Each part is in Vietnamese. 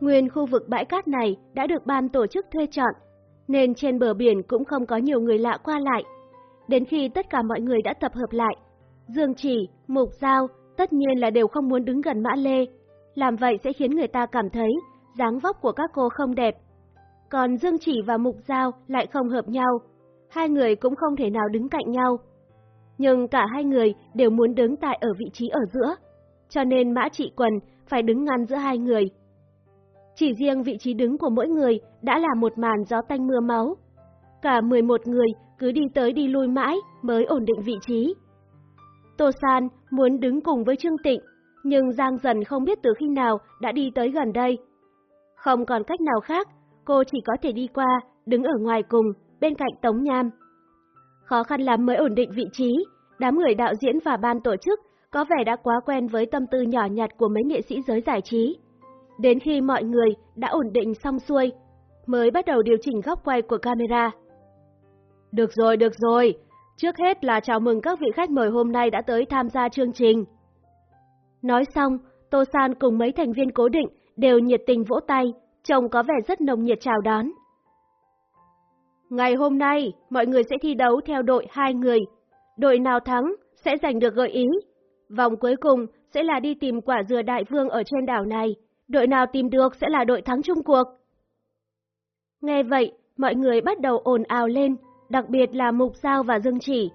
Nguyên khu vực bãi cát này đã được ban tổ chức thuê chọn, nên trên bờ biển cũng không có nhiều người lạ qua lại. Đến khi tất cả mọi người đã tập hợp lại, Dương Chỉ, Mục Giao tất nhiên là đều không muốn đứng gần Mã Lê. Làm vậy sẽ khiến người ta cảm thấy dáng vóc của các cô không đẹp. Còn Dương Chỉ và Mục Giao lại không hợp nhau, hai người cũng không thể nào đứng cạnh nhau. Nhưng cả hai người đều muốn đứng tại ở vị trí ở giữa, cho nên Mã Trị Quần phải đứng ngăn giữa hai người. Chỉ riêng vị trí đứng của mỗi người đã là một màn gió tanh mưa máu. Cả 11 người cứ đi tới đi lui mãi mới ổn định vị trí. Tô San muốn đứng cùng với Trương Tịnh, nhưng Giang dần không biết từ khi nào đã đi tới gần đây. Không còn cách nào khác, cô chỉ có thể đi qua, đứng ở ngoài cùng, bên cạnh Tống Nham. Khó khăn lắm mới ổn định vị trí, đám người đạo diễn và ban tổ chức có vẻ đã quá quen với tâm tư nhỏ nhặt của mấy nghệ sĩ giới giải trí. Đến khi mọi người đã ổn định xong xuôi, mới bắt đầu điều chỉnh góc quay của camera. Được rồi, được rồi, trước hết là chào mừng các vị khách mời hôm nay đã tới tham gia chương trình. Nói xong, Tô San cùng mấy thành viên cố định đều nhiệt tình vỗ tay, trông có vẻ rất nồng nhiệt chào đón. Ngày hôm nay, mọi người sẽ thi đấu theo đội hai người. Đội nào thắng sẽ giành được gợi ý. Vòng cuối cùng sẽ là đi tìm quả dừa đại vương ở trên đảo này. Đội nào tìm được sẽ là đội thắng chung cuộc. Nghe vậy, mọi người bắt đầu ồn ào lên, đặc biệt là Mục Giao và Dương Chỉ.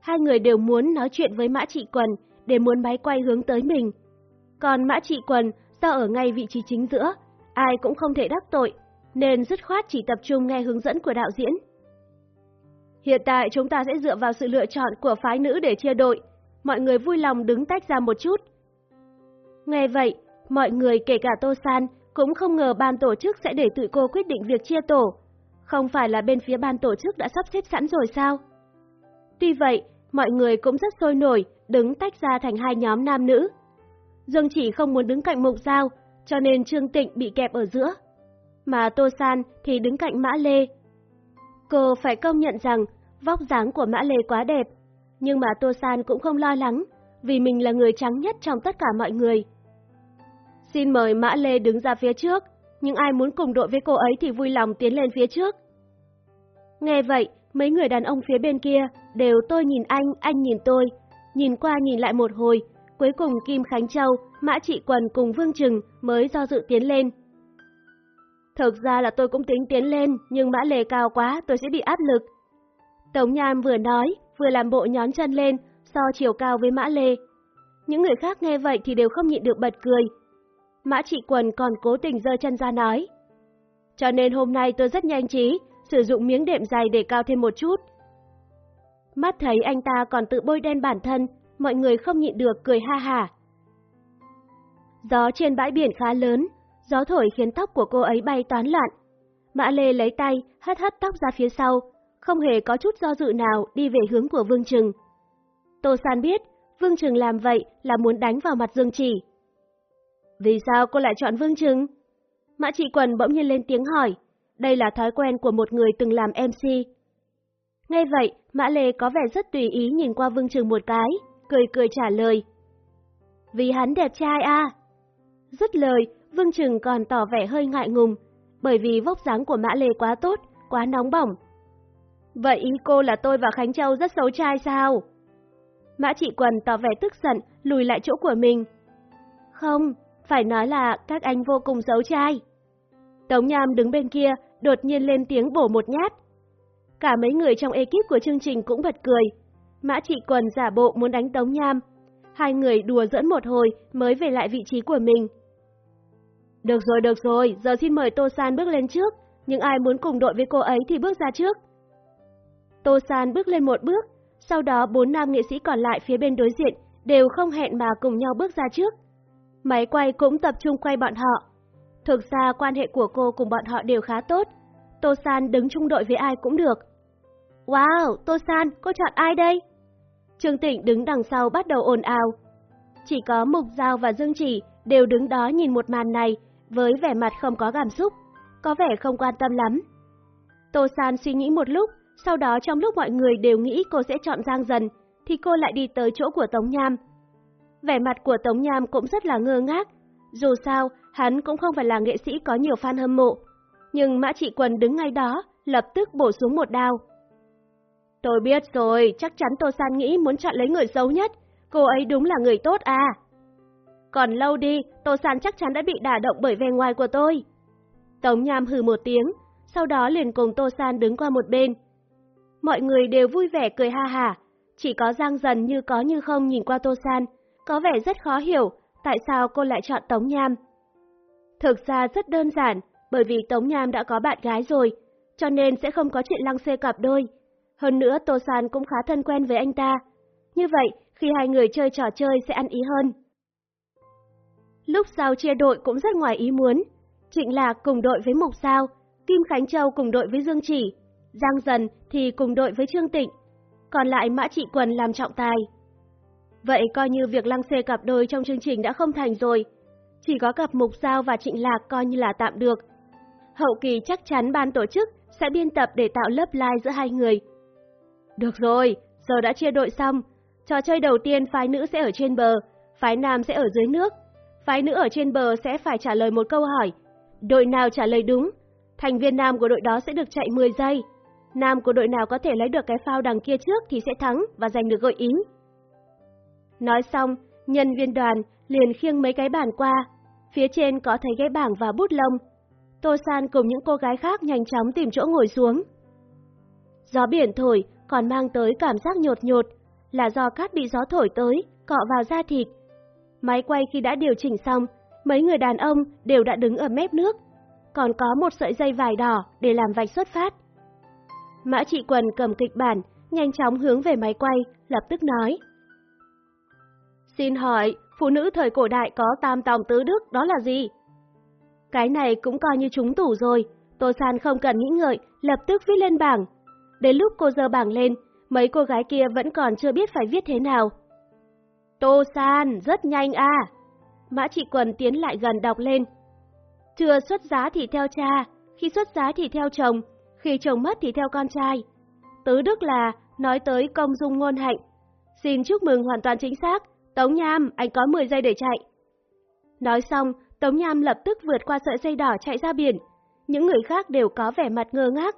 Hai người đều muốn nói chuyện với Mã Trị Quần để muốn máy quay hướng tới mình. Còn Mã Trị Quần do ở ngay vị trí chính giữa, ai cũng không thể đắc tội, nên dứt khoát chỉ tập trung nghe hướng dẫn của đạo diễn. Hiện tại chúng ta sẽ dựa vào sự lựa chọn của phái nữ để chia đội, mọi người vui lòng đứng tách ra một chút. Nghe vậy, mọi người kể cả Tô San cũng không ngờ ban tổ chức sẽ để tụi cô quyết định việc chia tổ. Không phải là bên phía ban tổ chức đã sắp xếp sẵn rồi sao? Tuy vậy, mọi người cũng rất sôi nổi, đứng tách ra thành hai nhóm nam nữ. Dương chỉ không muốn đứng cạnh Mục Giao, cho nên Trương Tịnh bị kẹp ở giữa. Mà Tô San thì đứng cạnh Mã Lê. Cô phải công nhận rằng vóc dáng của Mã Lê quá đẹp, nhưng mà Tô San cũng không lo lắng, vì mình là người trắng nhất trong tất cả mọi người. Xin mời Mã Lê đứng ra phía trước, nhưng ai muốn cùng đội với cô ấy thì vui lòng tiến lên phía trước. Nghe vậy, mấy người đàn ông phía bên kia đều tôi nhìn anh, anh nhìn tôi, nhìn qua nhìn lại một hồi, cuối cùng Kim Khánh Châu, Mã Trị Quần cùng Vương Trừng mới do dự tiến lên. Thực ra là tôi cũng tính tiến lên, nhưng Mã Lê cao quá, tôi sẽ bị áp lực. Tống Nham vừa nói, vừa làm bộ nhón chân lên, so chiều cao với Mã Lê. Những người khác nghe vậy thì đều không nhịn được bật cười. Mã Trị Quần còn cố tình giơ chân ra nói. Cho nên hôm nay tôi rất nhanh trí, sử dụng miếng đệm dày để cao thêm một chút. Mắt thấy anh ta còn tự bôi đen bản thân, mọi người không nhịn được cười ha hả. Gió trên bãi biển khá lớn, gió thổi khiến tóc của cô ấy bay toán loạn. Mã Lê lấy tay, hất hất tóc ra phía sau, không hề có chút do dự nào đi về hướng của Vương Trừng. Tô San biết, Vương Trừng làm vậy là muốn đánh vào mặt Dương Chỉ. Vì sao cô lại chọn Vương Trừng? Mã Trị Quần bỗng nhiên lên tiếng hỏi, đây là thói quen của một người từng làm MC. Nghe vậy, Mã Lê có vẻ rất tùy ý nhìn qua Vương Trừng một cái, cười cười trả lời. Vì hắn đẹp trai à? Dứt lời, Vương Trừng còn tỏ vẻ hơi ngại ngùng, bởi vì vóc dáng của Mã Lê quá tốt, quá nóng bỏng. Vậy ý cô là tôi và Khánh Châu rất xấu trai sao? Mã Trị Quần tỏ vẻ tức giận, lùi lại chỗ của mình. Không, phải nói là các anh vô cùng xấu trai. Tống Nham đứng bên kia, đột nhiên lên tiếng bổ một nhát. Cả mấy người trong ekip của chương trình cũng bật cười. Mã Trị Quần giả bộ muốn đánh Tống Nham. Hai người đùa dẫn một hồi mới về lại vị trí của mình. Được rồi, được rồi, giờ xin mời Tô San bước lên trước, nhưng ai muốn cùng đội với cô ấy thì bước ra trước. Tô San bước lên một bước, sau đó bốn nam nghệ sĩ còn lại phía bên đối diện đều không hẹn mà cùng nhau bước ra trước. Máy quay cũng tập trung quay bọn họ. Thực ra quan hệ của cô cùng bọn họ đều khá tốt. Tô San đứng chung đội với ai cũng được. Wow, Tô San, cô chọn ai đây? Trương Tịnh đứng đằng sau bắt đầu ồn ào. Chỉ có Mục Giao và Dương Chỉ đều đứng đó nhìn một màn này với vẻ mặt không có cảm xúc, có vẻ không quan tâm lắm. Tô San suy nghĩ một lúc, sau đó trong lúc mọi người đều nghĩ cô sẽ chọn Giang Dần, thì cô lại đi tới chỗ của Tống Nham. Vẻ mặt của Tống Nham cũng rất là ngơ ngác, Dù sao, hắn cũng không phải là nghệ sĩ có nhiều fan hâm mộ. Nhưng Mã Trị Quần đứng ngay đó, lập tức bổ xuống một đao. Tôi biết rồi, chắc chắn Tô San nghĩ muốn chọn lấy người xấu nhất. Cô ấy đúng là người tốt à. Còn lâu đi, Tô San chắc chắn đã bị đả động bởi vẻ ngoài của tôi. Tống Nham hừ một tiếng, sau đó liền cùng Tô San đứng qua một bên. Mọi người đều vui vẻ cười ha hả, chỉ có Giang Dần như có như không nhìn qua Tô San, có vẻ rất khó hiểu tại sao cô lại chọn Tống Nham. Thực ra rất đơn giản, bởi vì Tống Nham đã có bạn gái rồi, cho nên sẽ không có chuyện lăng xê cặp đôi. Hơn nữa Tô San cũng khá thân quen với anh ta. Như vậy, khi hai người chơi trò chơi sẽ ăn ý hơn. Lúc sau chia đội cũng rất ngoài ý muốn. Trịnh Lạc cùng đội với Mục Sao, Kim Khánh Châu cùng đội với Dương Chỉ, Giang Dần thì cùng đội với Trương Tịnh, còn lại Mã Trị Quần làm trọng tài. Vậy coi như việc lăng xê cặp đôi trong chương trình đã không thành rồi. Chỉ có cặp Mục Sao và Trịnh Lạc coi như là tạm được. Hậu kỳ chắc chắn ban tổ chức sẽ biên tập để tạo lớp like giữa hai người. Được rồi, giờ đã chia đội xong. Trò chơi đầu tiên phái nữ sẽ ở trên bờ, phái nam sẽ ở dưới nước. Phái nữ ở trên bờ sẽ phải trả lời một câu hỏi. Đội nào trả lời đúng, thành viên nam của đội đó sẽ được chạy 10 giây. Nam của đội nào có thể lấy được cái phao đằng kia trước thì sẽ thắng và giành được gợi ý. Nói xong, nhân viên đoàn liền khiêng mấy cái bàn qua, phía trên có thấy ghế bảng và bút lông. Tô San cùng những cô gái khác nhanh chóng tìm chỗ ngồi xuống. Gió biển thổi còn mang tới cảm giác nhột nhột, là do cát bị gió thổi tới, cọ vào da thịt. Máy quay khi đã điều chỉnh xong, mấy người đàn ông đều đã đứng ở mép nước, còn có một sợi dây vải đỏ để làm vạch xuất phát. Mã trị quần cầm kịch bản, nhanh chóng hướng về máy quay, lập tức nói. Xin hỏi, phụ nữ thời cổ đại có tam tòng tứ đức đó là gì? Cái này cũng coi như trúng tủ rồi, Tô San không cần nghĩ ngợi, lập tức viết lên bảng. Đến lúc cô dơ bảng lên, mấy cô gái kia vẫn còn chưa biết phải viết thế nào. Tô San, rất nhanh à! Mã trị quần tiến lại gần đọc lên. Chưa xuất giá thì theo cha, khi xuất giá thì theo chồng, khi chồng mất thì theo con trai. Tứ Đức là nói tới công dung ngôn hạnh. Xin chúc mừng hoàn toàn chính xác, Tống Nham, anh có 10 giây để chạy. Nói xong, Tống Nham lập tức vượt qua sợi dây đỏ chạy ra biển. Những người khác đều có vẻ mặt ngơ ngác.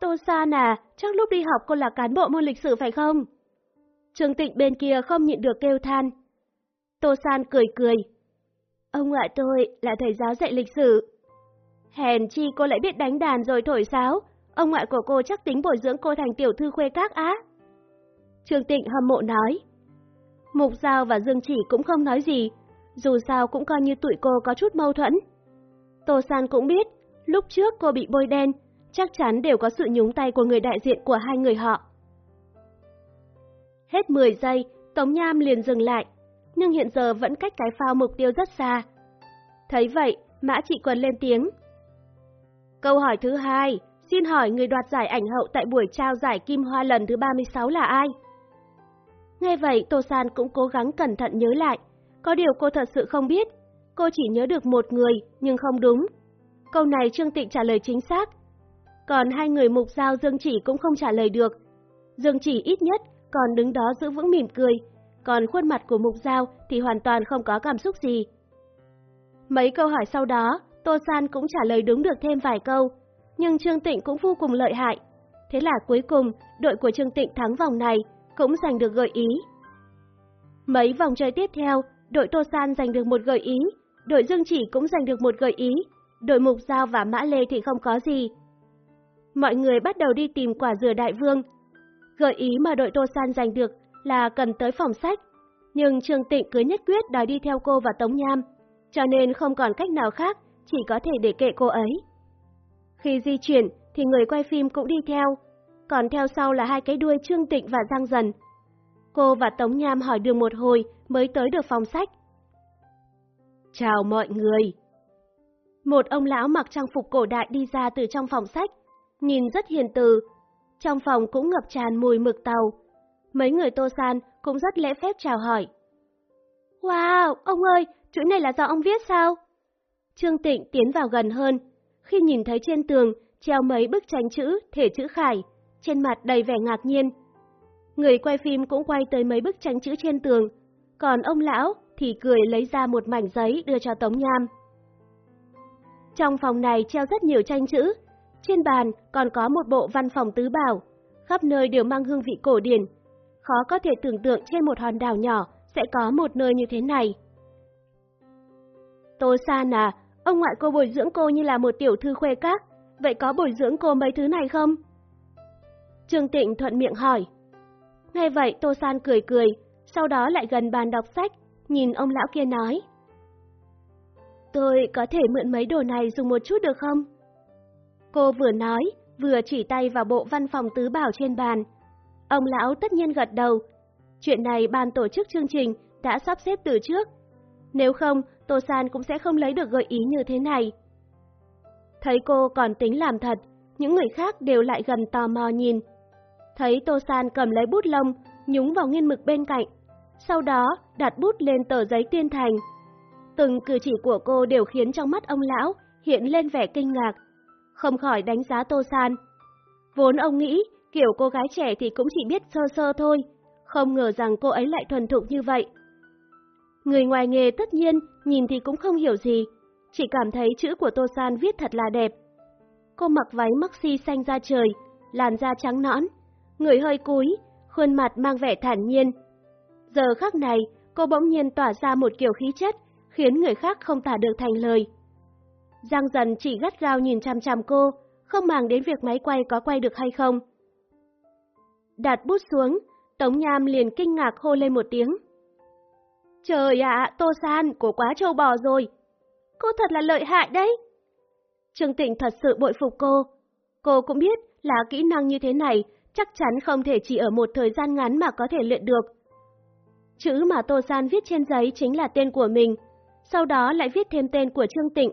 Tô San à, chắc lúc đi học cô là cán bộ môn lịch sử phải không? Trường Tịnh bên kia không nhịn được kêu than. Tô San cười cười. Ông ngoại tôi là thầy giáo dạy lịch sử. Hèn chi cô lại biết đánh đàn rồi thổi sáo, ông ngoại của cô chắc tính bồi dưỡng cô thành tiểu thư khuê các á. Trường Tịnh hâm mộ nói. Mục Giao và Dương Chỉ cũng không nói gì, dù sao cũng coi như tụi cô có chút mâu thuẫn. Tô San cũng biết, lúc trước cô bị bôi đen, chắc chắn đều có sự nhúng tay của người đại diện của hai người họ. Hết 10 giây, Tống Nham liền dừng lại, nhưng hiện giờ vẫn cách cái phao mục tiêu rất xa. Thấy vậy, Mã Trị Quần lên tiếng. Câu hỏi thứ hai, xin hỏi người đoạt giải ảnh hậu tại buổi trao giải Kim Hoa lần thứ 36 là ai? Nghe vậy, Tô San cũng cố gắng cẩn thận nhớ lại. Có điều cô thật sự không biết. Cô chỉ nhớ được một người, nhưng không đúng. Câu này Trương Tịnh trả lời chính xác. Còn hai người mục giao Dương Chỉ cũng không trả lời được. Dương Chỉ ít nhất còn đứng đó giữ vững mỉm cười, còn khuôn mặt của mục giao thì hoàn toàn không có cảm xúc gì. Mấy câu hỏi sau đó, Tô San cũng trả lời đúng được thêm vài câu, nhưng Trương Tịnh cũng vô cùng lợi hại. Thế là cuối cùng, đội của Trương Tịnh thắng vòng này, cũng giành được gợi ý. Mấy vòng chơi tiếp theo, đội Tô San giành được một gợi ý, đội Dương Chỉ cũng giành được một gợi ý, đội Mục Giao và Mã Lê thì không có gì. Mọi người bắt đầu đi tìm quả dừa đại vương. Gợi ý mà đội Tô San giành được là cần tới phòng sách, nhưng Trương Tịnh cứ nhất quyết đòi đi theo cô và Tống Nham, cho nên không còn cách nào khác, chỉ có thể để kệ cô ấy. Khi di chuyển thì người quay phim cũng đi theo, còn theo sau là hai cái đuôi Trương Tịnh và Giang Dần. Cô và Tống Nham hỏi đường một hồi mới tới được phòng sách. Chào mọi người! Một ông lão mặc trang phục cổ đại đi ra từ trong phòng sách, nhìn rất hiền từ. Trong phòng cũng ngập tràn mùi mực tàu. Mấy người Tô San cũng rất lễ phép chào hỏi. Wow, ông ơi, chữ này là do ông viết sao? Trương Tịnh tiến vào gần hơn, khi nhìn thấy trên tường treo mấy bức tranh chữ, thể chữ khải, trên mặt đầy vẻ ngạc nhiên. Người quay phim cũng quay tới mấy bức tranh chữ trên tường, còn ông lão thì cười lấy ra một mảnh giấy đưa cho Tống Nham. Trong phòng này treo rất nhiều tranh chữ, trên bàn còn có một bộ văn phòng tứ bảo, khắp nơi đều mang hương vị cổ điển. Khó có thể tưởng tượng trên một hòn đảo nhỏ sẽ có một nơi như thế này. Tô San à, ông ngoại cô bồi dưỡng cô như là một tiểu thư khuê các, vậy có bồi dưỡng cô mấy thứ này không? Trương Tịnh thuận miệng hỏi. Nghe vậy Tô San cười cười, sau đó lại gần bàn đọc sách, nhìn ông lão kia nói. Tôi có thể mượn mấy đồ này dùng một chút được không? Cô vừa nói, vừa chỉ tay vào bộ văn phòng tứ bảo trên bàn. Ông lão tất nhiên gật đầu. Chuyện này ban tổ chức chương trình đã sắp xếp từ trước. Nếu không, Tô San cũng sẽ không lấy được gợi ý như thế này. Thấy cô còn tính làm thật, những người khác đều lại gần tò mò nhìn. Thấy Tô San cầm lấy bút lông, nhúng vào nghiên mực bên cạnh, sau đó đặt bút lên tờ giấy tiên thành. Từng cử chỉ của cô đều khiến trong mắt ông lão hiện lên vẻ kinh ngạc, không khỏi đánh giá Tô San. Vốn ông nghĩ kiểu cô gái trẻ thì cũng chỉ biết sơ sơ thôi, không ngờ rằng cô ấy lại thuần thục như vậy. Người ngoài nghề tất nhiên nhìn thì cũng không hiểu gì, chỉ cảm thấy chữ của Tô San viết thật là đẹp. Cô mặc váy maxi xanh da trời, làn da trắng nõn, người hơi cúi, khuôn mặt mang vẻ thản nhiên. Giờ khắc này, cô bỗng nhiên tỏa ra một kiểu khí chất, khiến người khác không tả được thành lời. Giang dần chỉ gắt gao nhìn chăm chăm cô, không màng đến việc máy quay có quay được hay không. Đặt bút xuống, Tống Nham liền kinh ngạc hô lên một tiếng. Trời ạ, Tô San, cô quá trâu bò rồi. Cô thật là lợi hại đấy. Trương Tịnh thật sự bội phục cô. Cô cũng biết là kỹ năng như thế này chắc chắn không thể chỉ ở một thời gian ngắn mà có thể luyện được. Chữ mà Tô San viết trên giấy chính là tên của mình, sau đó lại viết thêm tên của Trương Tịnh.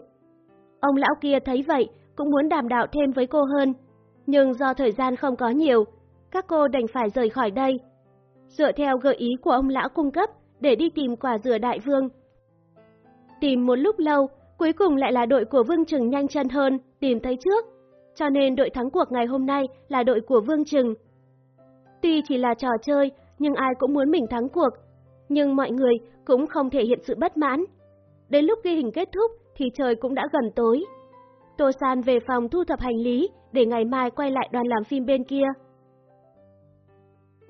Ông lão kia thấy vậy cũng muốn đàm đạo thêm với cô hơn, nhưng do thời gian không có nhiều, các cô đành phải rời khỏi đây. Dựa theo gợi ý của ông lão cung cấp để đi tìm quả dừa đại vương. Tìm một lúc lâu, cuối cùng lại là đội của Vương Trừng nhanh chân hơn, tìm thấy trước. Cho nên đội thắng cuộc ngày hôm nay là đội của Vương Trừng. Tuy chỉ là trò chơi, nhưng ai cũng muốn mình thắng cuộc. Nhưng mọi người cũng không thể hiện sự bất mãn. Đến lúc ghi hình kết thúc thì trời cũng đã gần tối. Tô San về phòng thu thập hành lý để ngày mai quay lại đoàn làm phim bên kia.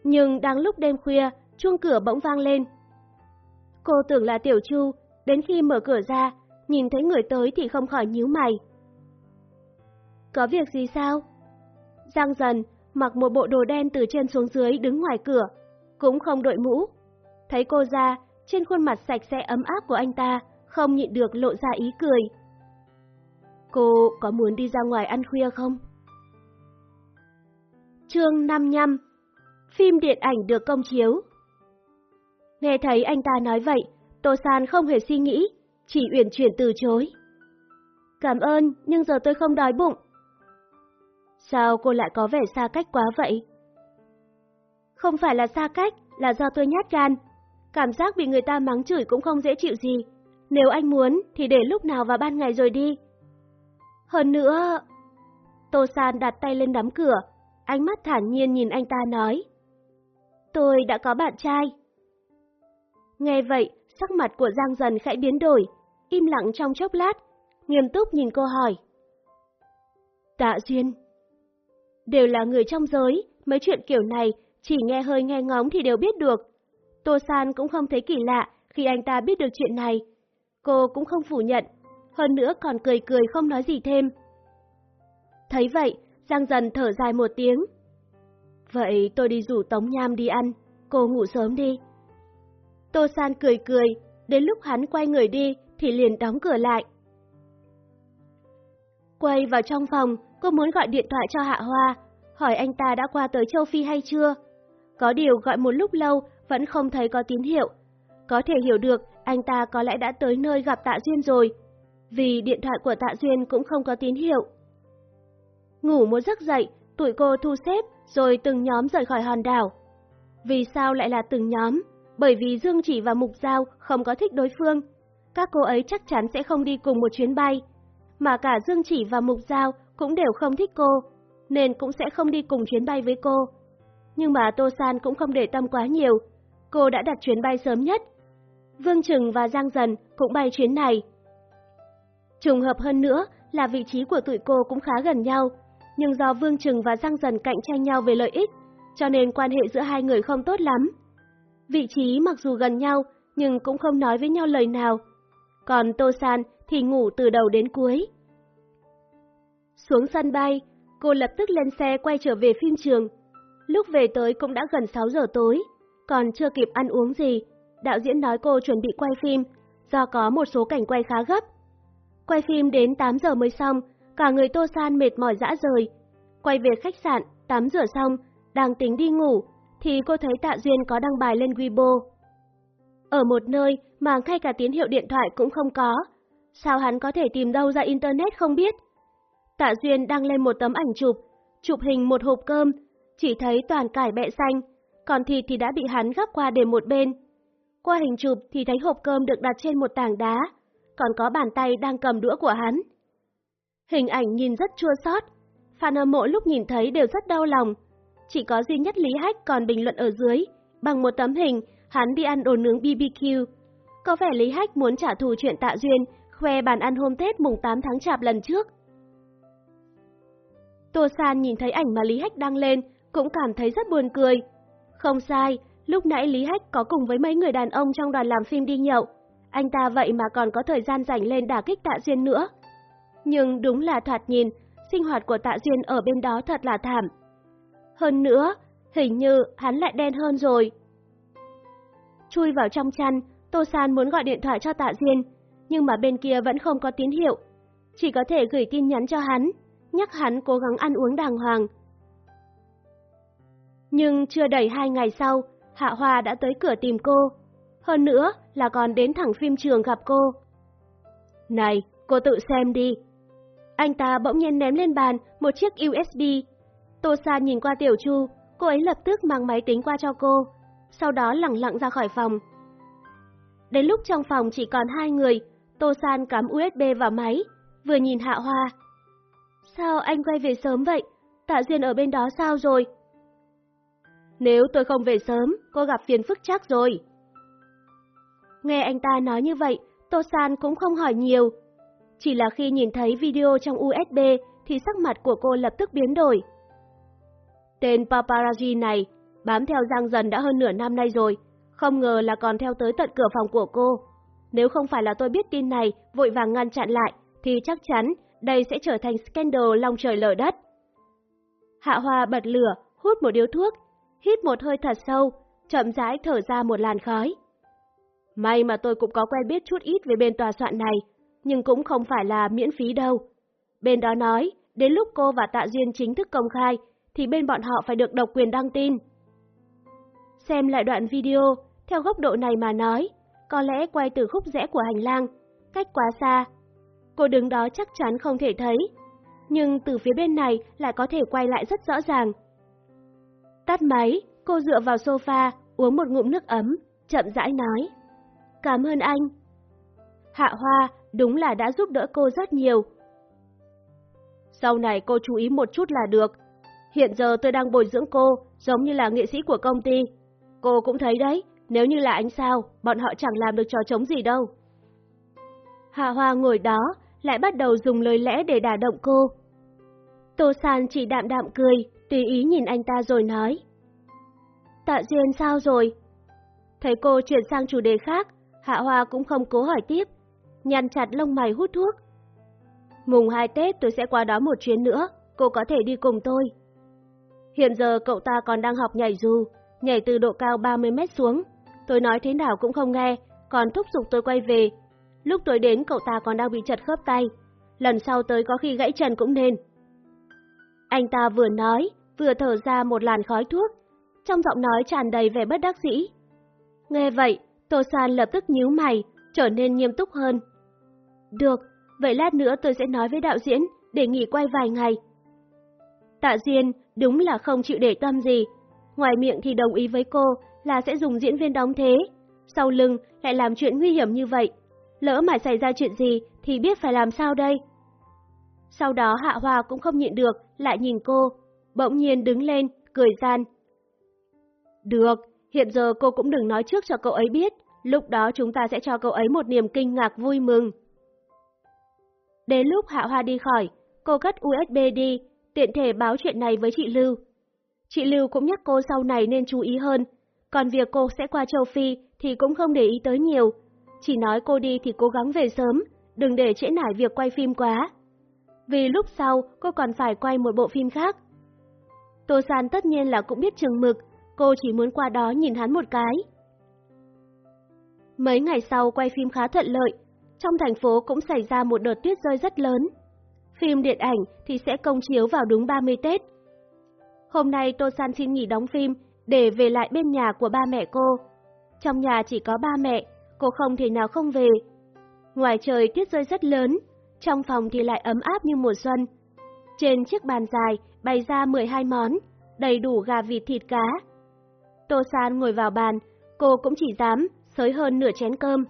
Nhưng đang lúc đêm khuya, chuông cửa bỗng vang lên. Cô tưởng là Tiểu Chu, đến khi mở cửa ra, nhìn thấy người tới thì không khỏi nhíu mày. Có việc gì sao? Giang dần, mặc một bộ đồ đen từ trên xuống dưới đứng ngoài cửa, cũng không đội mũ. Thấy cô ra, trên khuôn mặt sạch sẽ ấm áp của anh ta, không nhịn được lộ ra ý cười. Cô có muốn đi ra ngoài ăn khuya không? Chương 55 Phim điện ảnh được công chiếu Nghe thấy anh ta nói vậy, Tô San không hề suy nghĩ, chỉ uyển chuyển từ chối. Cảm ơn, nhưng giờ tôi không đói bụng. Sao cô lại có vẻ xa cách quá vậy? Không phải là xa cách, là do tôi nhát gan. Cảm giác bị người ta mắng chửi cũng không dễ chịu gì. Nếu anh muốn thì để lúc nào vào ban ngày rồi đi. Hơn nữa... Tô San đặt tay lên đám cửa, ánh mắt thản nhiên nhìn anh ta nói. Tôi đã có bạn trai. Nghe vậy, sắc mặt của Giang dần khẽ biến đổi, im lặng trong chốc lát, nghiêm túc nhìn cô hỏi. Tạ Duyên Đều là người trong giới, mấy chuyện kiểu này, chỉ nghe hơi nghe ngóng thì đều biết được. Tô San cũng không thấy kỳ lạ khi anh ta biết được chuyện này. Cô cũng không phủ nhận, hơn nữa còn cười cười không nói gì thêm. Thấy vậy, Giang dần thở dài một tiếng. Vậy tôi đi rủ Tống Nham đi ăn, cô ngủ sớm đi. Tô San cười cười, đến lúc hắn quay người đi thì liền đóng cửa lại. Quay vào trong phòng, cô muốn gọi điện thoại cho Hạ Hoa, hỏi anh ta đã qua tới châu Phi hay chưa. Có điều gọi một lúc lâu vẫn không thấy có tín hiệu. Có thể hiểu được anh ta có lẽ đã tới nơi gặp Tạ Duyên rồi, vì điện thoại của Tạ Duyên cũng không có tín hiệu. Ngủ một giấc dậy, tụi cô thu xếp rồi từng nhóm rời khỏi hòn đảo. Vì sao lại là từng nhóm? Bởi vì Dương Chỉ và Mục Giao không có thích đối phương. Các cô ấy chắc chắn sẽ không đi cùng một chuyến bay. Mà cả Dương Chỉ và Mục Giao cũng đều không thích cô, nên cũng sẽ không đi cùng chuyến bay với cô. Nhưng mà Tô San cũng không để tâm quá nhiều. Cô đã đặt chuyến bay sớm nhất. Vương Trừng và Giang Dần cũng bay chuyến này. Trùng hợp hơn nữa là vị trí của tụi cô cũng khá gần nhau, nhưng do Vương Trừng và Giang Dần cạnh tranh nhau về lợi ích, cho nên quan hệ giữa hai người không tốt lắm. Vị trí mặc dù gần nhau, nhưng cũng không nói với nhau lời nào. Còn Tô San thì ngủ từ đầu đến cuối. Xuống sân bay, cô lập tức lên xe quay trở về phim trường. Lúc về tới cũng đã gần 6 giờ tối, còn chưa kịp ăn uống gì. Đạo diễn nói cô chuẩn bị quay phim, do có một số cảnh quay khá gấp. Quay phim đến 8 giờ mới xong, cả người Tô San mệt mỏi dã rời. Quay về khách sạn, tắm rửa xong, đang tính đi ngủ, thì cô thấy Tạ Duyên có đăng bài lên Weibo. Ở một nơi mà ngay cả tín hiệu điện thoại cũng không có, sao hắn có thể tìm đâu ra Internet không biết? Tạ Duyên đăng lên một tấm ảnh chụp, chụp hình một hộp cơm, chỉ thấy toàn cải bẹ xanh, còn thịt thì đã bị hắn gắp qua để một bên. Qua hình chụp thì thấy hộp cơm được đặt trên một tảng đá, còn có bàn tay đang cầm đũa của hắn. Hình ảnh nhìn rất chua xót, fan hâm mộ lúc nhìn thấy đều rất đau lòng. Chỉ có duy nhất Lý Hách còn bình luận ở dưới, bằng một tấm hình hắn đi ăn đồ nướng BBQ. Có vẻ Lý Hách muốn trả thù chuyện tạ duyên, khoe bàn ăn hôm Tết mùng 8 tháng chạp lần trước. Tô San nhìn thấy ảnh mà Lý Hách đăng lên, cũng cảm thấy rất buồn cười. Không sai, lúc nãy Lý Hách có cùng với mấy người đàn ông trong đoàn làm phim đi nhậu. Anh ta vậy mà còn có thời gian rảnh lên đả kích Tạ Duyên nữa. Nhưng đúng là thoạt nhìn, sinh hoạt của Tạ Duyên ở bên đó thật là thảm. Hơn nữa, hình như hắn lại đen hơn rồi. Chui vào trong chăn, Tô San muốn gọi điện thoại cho Tạ Duyên, nhưng mà bên kia vẫn không có tín hiệu. Chỉ có thể gửi tin nhắn cho hắn, nhắc hắn cố gắng ăn uống đàng hoàng. Nhưng chưa đầy hai ngày sau, Hạ Hoa đã tới cửa tìm cô. Hơn nữa là còn đến thẳng phim trường gặp cô. Này, cô tự xem đi. Anh ta bỗng nhiên ném lên bàn một chiếc USB. Tô San nhìn qua Tiểu Chu, cô ấy lập tức mang máy tính qua cho cô, sau đó lẳng lặng ra khỏi phòng. Đến lúc trong phòng chỉ còn hai người, Tô San cắm USB vào máy, vừa nhìn Hạ Hoa. Sao anh quay về sớm vậy? Tạ Duyên ở bên đó sao rồi? Nếu tôi không về sớm, cô gặp phiền phức chắc rồi. Nghe anh ta nói như vậy, Tô San cũng không hỏi nhiều. Chỉ là khi nhìn thấy video trong USB thì sắc mặt của cô lập tức biến đổi. Tên paparazzi này bám theo Giang Dần đã hơn nửa năm nay rồi, không ngờ là còn theo tới tận cửa phòng của cô. Nếu không phải là tôi biết tin này, vội vàng ngăn chặn lại, thì chắc chắn đây sẽ trở thành scandal long trời lở đất. Hạ Hoa bật lửa, hút một điếu thuốc, hít một hơi thật sâu, chậm rãi thở ra một làn khói. May mà tôi cũng có quen biết chút ít về bên tòa soạn này, nhưng cũng không phải là miễn phí đâu. Bên đó nói, đến lúc cô và Tạ Duyên chính thức công khai, thì bên bọn họ phải được độc quyền đăng tin. Xem lại đoạn video, theo góc độ này mà nói, có lẽ quay từ khúc rẽ của hành lang, cách quá xa. Cô đứng đó chắc chắn không thể thấy, nhưng từ phía bên này lại có thể quay lại rất rõ ràng. Tắt máy, cô dựa vào sofa, uống một ngụm nước ấm, chậm rãi nói. Cảm ơn anh. Hạ Hoa đúng là đã giúp đỡ cô rất nhiều. Sau này cô chú ý một chút là được. Hiện giờ tôi đang bồi dưỡng cô, giống như là nghệ sĩ của công ty. Cô cũng thấy đấy, nếu như là anh sao, bọn họ chẳng làm được trò chống gì đâu. Hạ Hoa ngồi đó, lại bắt đầu dùng lời lẽ để đả động cô. Tô San chỉ đạm đạm cười, tùy ý nhìn anh ta rồi nói. Tạ Duyên sao rồi? Thấy cô chuyển sang chủ đề khác, Hạ Hoa cũng không cố hỏi tiếp, nhăn chặt lông mày hút thuốc. Mùng 2 Tết tôi sẽ qua đó một chuyến nữa, cô có thể đi cùng tôi. Hiện giờ cậu ta còn đang học nhảy dù, nhảy từ độ cao 30 mét xuống. Tôi nói thế nào cũng không nghe, còn thúc giục tôi quay về. Lúc tôi đến cậu ta còn đang bị chật khớp tay, lần sau tới có khi gãy chân cũng nên. Anh ta vừa nói, vừa thở ra một làn khói thuốc, trong giọng nói tràn đầy vẻ bất đắc dĩ. Nghe vậy, Tô San lập tức nhíu mày, trở nên nghiêm túc hơn. Được, vậy lát nữa tôi sẽ nói với đạo diễn, để nghỉ quay vài ngày. Tạ Diên đúng là không chịu để tâm gì, ngoài miệng thì đồng ý với cô là sẽ dùng diễn viên đóng thế, sau lưng lại làm chuyện nguy hiểm như vậy. Lỡ mà xảy ra chuyện gì thì biết phải làm sao đây? Sau đó Hạ Hoa cũng không nhịn được, lại nhìn cô, bỗng nhiên đứng lên, cười gian. Được, hiện giờ cô cũng đừng nói trước cho cậu ấy biết lúc đó chúng ta sẽ cho cậu ấy một niềm kinh ngạc vui mừng. Đến lúc Hạ Hoa đi khỏi, cô cất USB đi, tiện thể báo chuyện này với chị Lưu. Chị Lưu cũng nhắc cô sau này nên chú ý hơn, còn việc cô sẽ qua châu Phi thì cũng không để ý tới nhiều, chỉ nói cô đi thì cố gắng về sớm, đừng để trễ nải việc quay phim quá. Vì lúc sau cô còn phải quay một bộ phim khác. Tô San tất nhiên là cũng biết chừng mực, cô chỉ muốn qua đó nhìn hắn một cái. Mấy ngày sau quay phim khá thuận lợi, trong thành phố cũng xảy ra một đợt tuyết rơi rất lớn. Phim điện ảnh thì sẽ công chiếu vào đúng 30 Tết. Hôm nay Tô San xin nghỉ đóng phim để về lại bên nhà của ba mẹ cô. Trong nhà chỉ có ba mẹ, cô không thể nào không về. Ngoài trời tuyết rơi rất lớn, trong phòng thì lại ấm áp như mùa xuân. Trên chiếc bàn dài bày ra 12 món, đầy đủ gà vịt thịt cá. Tô San ngồi vào bàn, cô cũng chỉ dám sới hơn nửa chén cơm.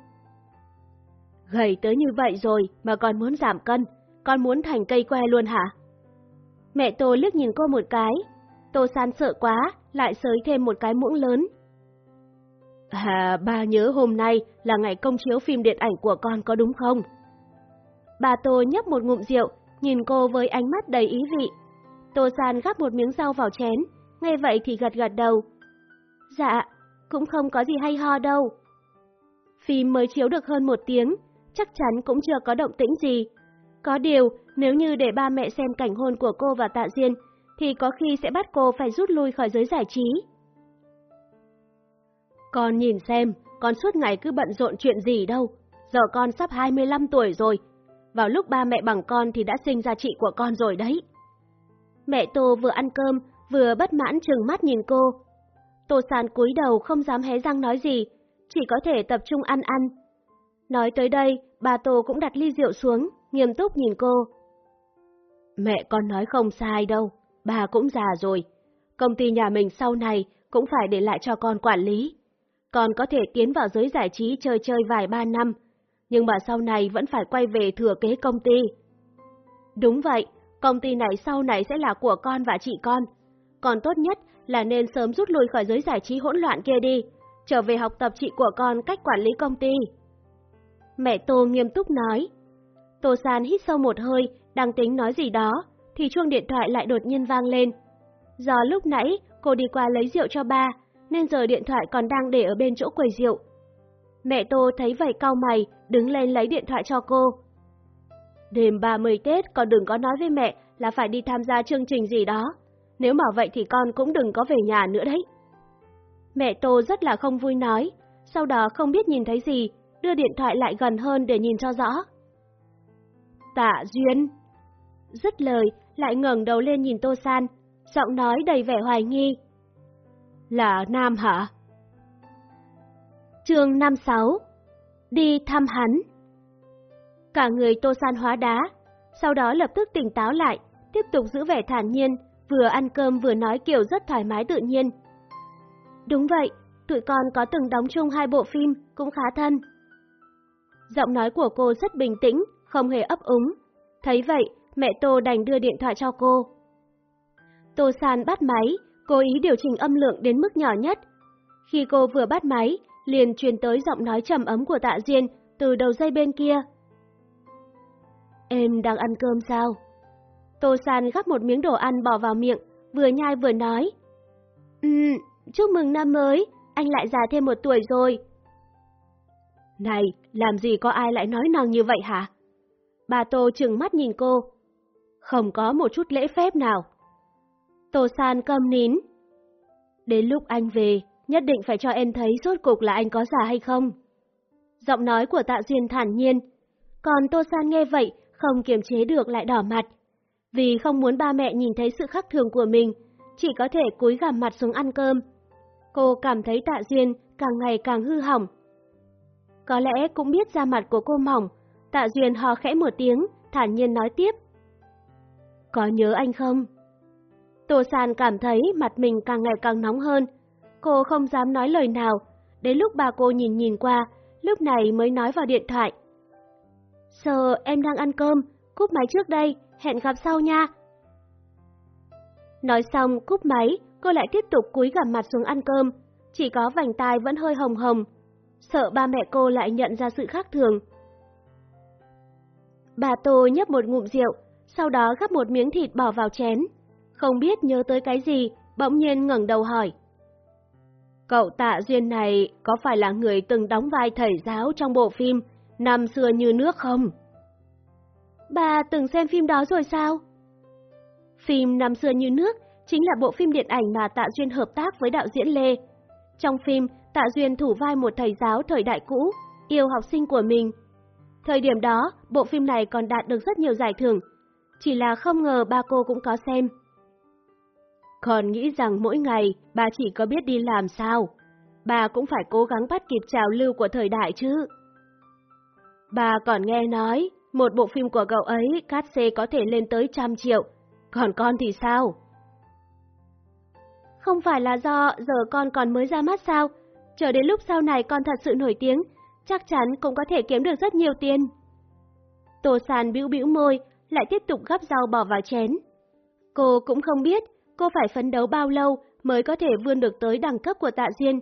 Gầy tới như vậy rồi mà còn muốn giảm cân, con muốn thành cây que luôn hả? Mẹ Tô liếc nhìn cô một cái, Tô San sợ quá, lại sới thêm một cái muỗng lớn. À, ba nhớ hôm nay là ngày công chiếu phim điện ảnh của con có đúng không? Bà Tô nhấp một ngụm rượu, nhìn cô với ánh mắt đầy ý vị. Tô San gắp một miếng rau vào chén, nghe vậy thì gật gật đầu. Dạ, cũng không có gì hay ho đâu. Phim mới chiếu được hơn một tiếng, chắc chắn cũng chưa có động tĩnh gì. Có điều, nếu như để ba mẹ xem cảnh hôn của cô và Tạ Diên, thì có khi sẽ bắt cô phải rút lui khỏi giới giải trí. Con nhìn xem, con suốt ngày cứ bận rộn chuyện gì đâu. Giờ con sắp 25 tuổi rồi. Vào lúc ba mẹ bằng con thì đã sinh ra chị của con rồi đấy. Mẹ Tô vừa ăn cơm, vừa bất mãn trừng mắt nhìn cô. Tô sàn cúi đầu không dám hé răng nói gì, chỉ có thể tập trung ăn ăn. Nói tới đây, bà Tô cũng đặt ly rượu xuống, nghiêm túc nhìn cô. Mẹ con nói không sai đâu, bà cũng già rồi. Công ty nhà mình sau này cũng phải để lại cho con quản lý còn có thể tiến vào giới giải trí chơi chơi vài ba năm, nhưng mà sau này vẫn phải quay về thừa kế công ty. Đúng vậy, công ty này sau này sẽ là của con và chị con. Còn tốt nhất là nên sớm rút lui khỏi giới giải trí hỗn loạn kia đi, trở về học tập chị của con cách quản lý công ty. Mẹ Tô nghiêm túc nói. Tô San hít sâu một hơi, đang tính nói gì đó, thì chuông điện thoại lại đột nhiên vang lên. Do lúc nãy cô đi qua lấy rượu cho ba, nên giờ điện thoại còn đang để ở bên chỗ quầy rượu. Mẹ Tô thấy vậy cau mày, đứng lên lấy điện thoại cho cô. Đêm 30 Tết con đừng có nói với mẹ là phải đi tham gia chương trình gì đó. Nếu mà vậy thì con cũng đừng có về nhà nữa đấy. Mẹ Tô rất là không vui nói, sau đó không biết nhìn thấy gì, đưa điện thoại lại gần hơn để nhìn cho rõ. Tạ Duyên Dứt lời, lại ngẩng đầu lên nhìn Tô San, giọng nói đầy vẻ hoài nghi. Là Nam hả? chương 56 Đi thăm hắn Cả người Tô San hóa đá, sau đó lập tức tỉnh táo lại, tiếp tục giữ vẻ thản nhiên, vừa ăn cơm vừa nói kiểu rất thoải mái tự nhiên. Đúng vậy, tụi con có từng đóng chung hai bộ phim, cũng khá thân. Giọng nói của cô rất bình tĩnh, không hề ấp úng. Thấy vậy, mẹ Tô đành đưa điện thoại cho cô. Tô San bắt máy, cố ý điều chỉnh âm lượng đến mức nhỏ nhất. Khi cô vừa bắt máy, liền truyền tới giọng nói trầm ấm của Tạ Diên từ đầu dây bên kia. Em đang ăn cơm sao? Tô San gắp một miếng đồ ăn bỏ vào miệng, vừa nhai vừa nói. Ừ, chúc mừng năm mới, anh lại già thêm một tuổi rồi. Này, làm gì có ai lại nói năng như vậy hả? Bà Tô trừng mắt nhìn cô. Không có một chút lễ phép nào. Tô San câm nín. Đến lúc anh về, nhất định phải cho em thấy rốt cục là anh có giả hay không. Giọng nói của Tạ Duyên thản nhiên, còn Tô San nghe vậy không kiềm chế được lại đỏ mặt. Vì không muốn ba mẹ nhìn thấy sự khác thường của mình, chỉ có thể cúi gằm mặt xuống ăn cơm. Cô cảm thấy Tạ Duyên càng ngày càng hư hỏng. Có lẽ cũng biết da mặt của cô mỏng, Tạ Duyên hò khẽ một tiếng, thản nhiên nói tiếp. Có nhớ anh không? Tô San cảm thấy mặt mình càng ngày càng nóng hơn. Cô không dám nói lời nào, đến lúc bà cô nhìn nhìn qua, lúc này mới nói vào điện thoại. Giờ em đang ăn cơm, cúp máy trước đây, hẹn gặp sau nha. Nói xong cúp máy, cô lại tiếp tục cúi gằm mặt xuống ăn cơm, chỉ có vành tai vẫn hơi hồng hồng. sợ ba mẹ cô lại nhận ra sự khác thường. Bà Tô nhấp một ngụm rượu, sau đó gắp một miếng thịt bỏ vào chén. Không biết nhớ tới cái gì, bỗng nhiên ngẩng đầu hỏi. Cậu tạ duyên này có phải là người từng đóng vai thầy giáo trong bộ phim Năm xưa như nước không? Bà từng xem phim đó rồi sao? Phim Năm xưa như nước chính là bộ phim điện ảnh mà Tạ Duyên hợp tác với đạo diễn Lê. Trong phim, Tạ Duyên thủ vai một thầy giáo thời đại cũ, yêu học sinh của mình. Thời điểm đó, bộ phim này còn đạt được rất nhiều giải thưởng, chỉ là không ngờ ba cô cũng có xem. Còn nghĩ rằng mỗi ngày bà chỉ có biết đi làm sao, bà cũng phải cố gắng bắt kịp trào lưu của thời đại chứ. Bà còn nghe nói, một bộ phim của cậu ấy cát xê có thể lên tới trăm triệu, còn con thì sao? Không phải là do giờ con còn mới ra mắt sao? Chờ đến lúc sau này con thật sự nổi tiếng, chắc chắn cũng có thể kiếm được rất nhiều tiền. Tô Sàn bĩu bĩu môi, lại tiếp tục gắp rau bỏ vào chén. Cô cũng không biết cô phải phấn đấu bao lâu mới có thể vươn được tới đẳng cấp của Tạ Duyên.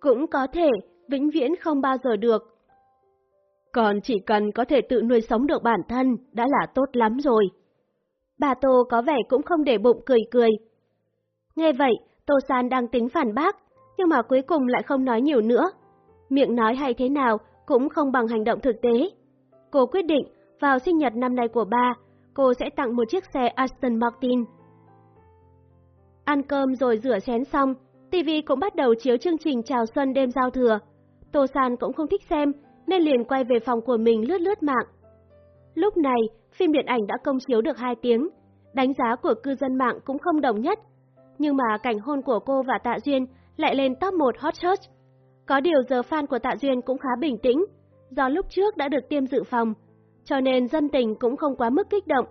Cũng có thể vĩnh viễn không bao giờ được. Còn chỉ cần có thể tự nuôi sống được bản thân đã là tốt lắm rồi. Bà Tô có vẻ cũng không để bụng cười cười. Nghe vậy, Tô San đang tính phản bác, nhưng mà cuối cùng lại không nói nhiều nữa. Miệng nói hay thế nào cũng không bằng hành động thực tế. Cô quyết định vào sinh nhật năm nay của ba, cô sẽ tặng một chiếc xe Aston Martin. Ăn cơm rồi rửa chén xong, TV cũng bắt đầu chiếu chương trình chào xuân đêm giao thừa. Tô San cũng không thích xem, nên liền quay về phòng của mình lướt lướt mạng. Lúc này, phim điện ảnh đã công chiếu được 2 tiếng, đánh giá của cư dân mạng cũng không đồng nhất. Nhưng mà cảnh hôn của cô và Tạ Duyên lại lên top 1 hot search. Có điều giờ fan của Tạ Duyên cũng khá bình tĩnh, do lúc trước đã được tiêm dự phòng, cho nên dân tình cũng không quá mức kích động.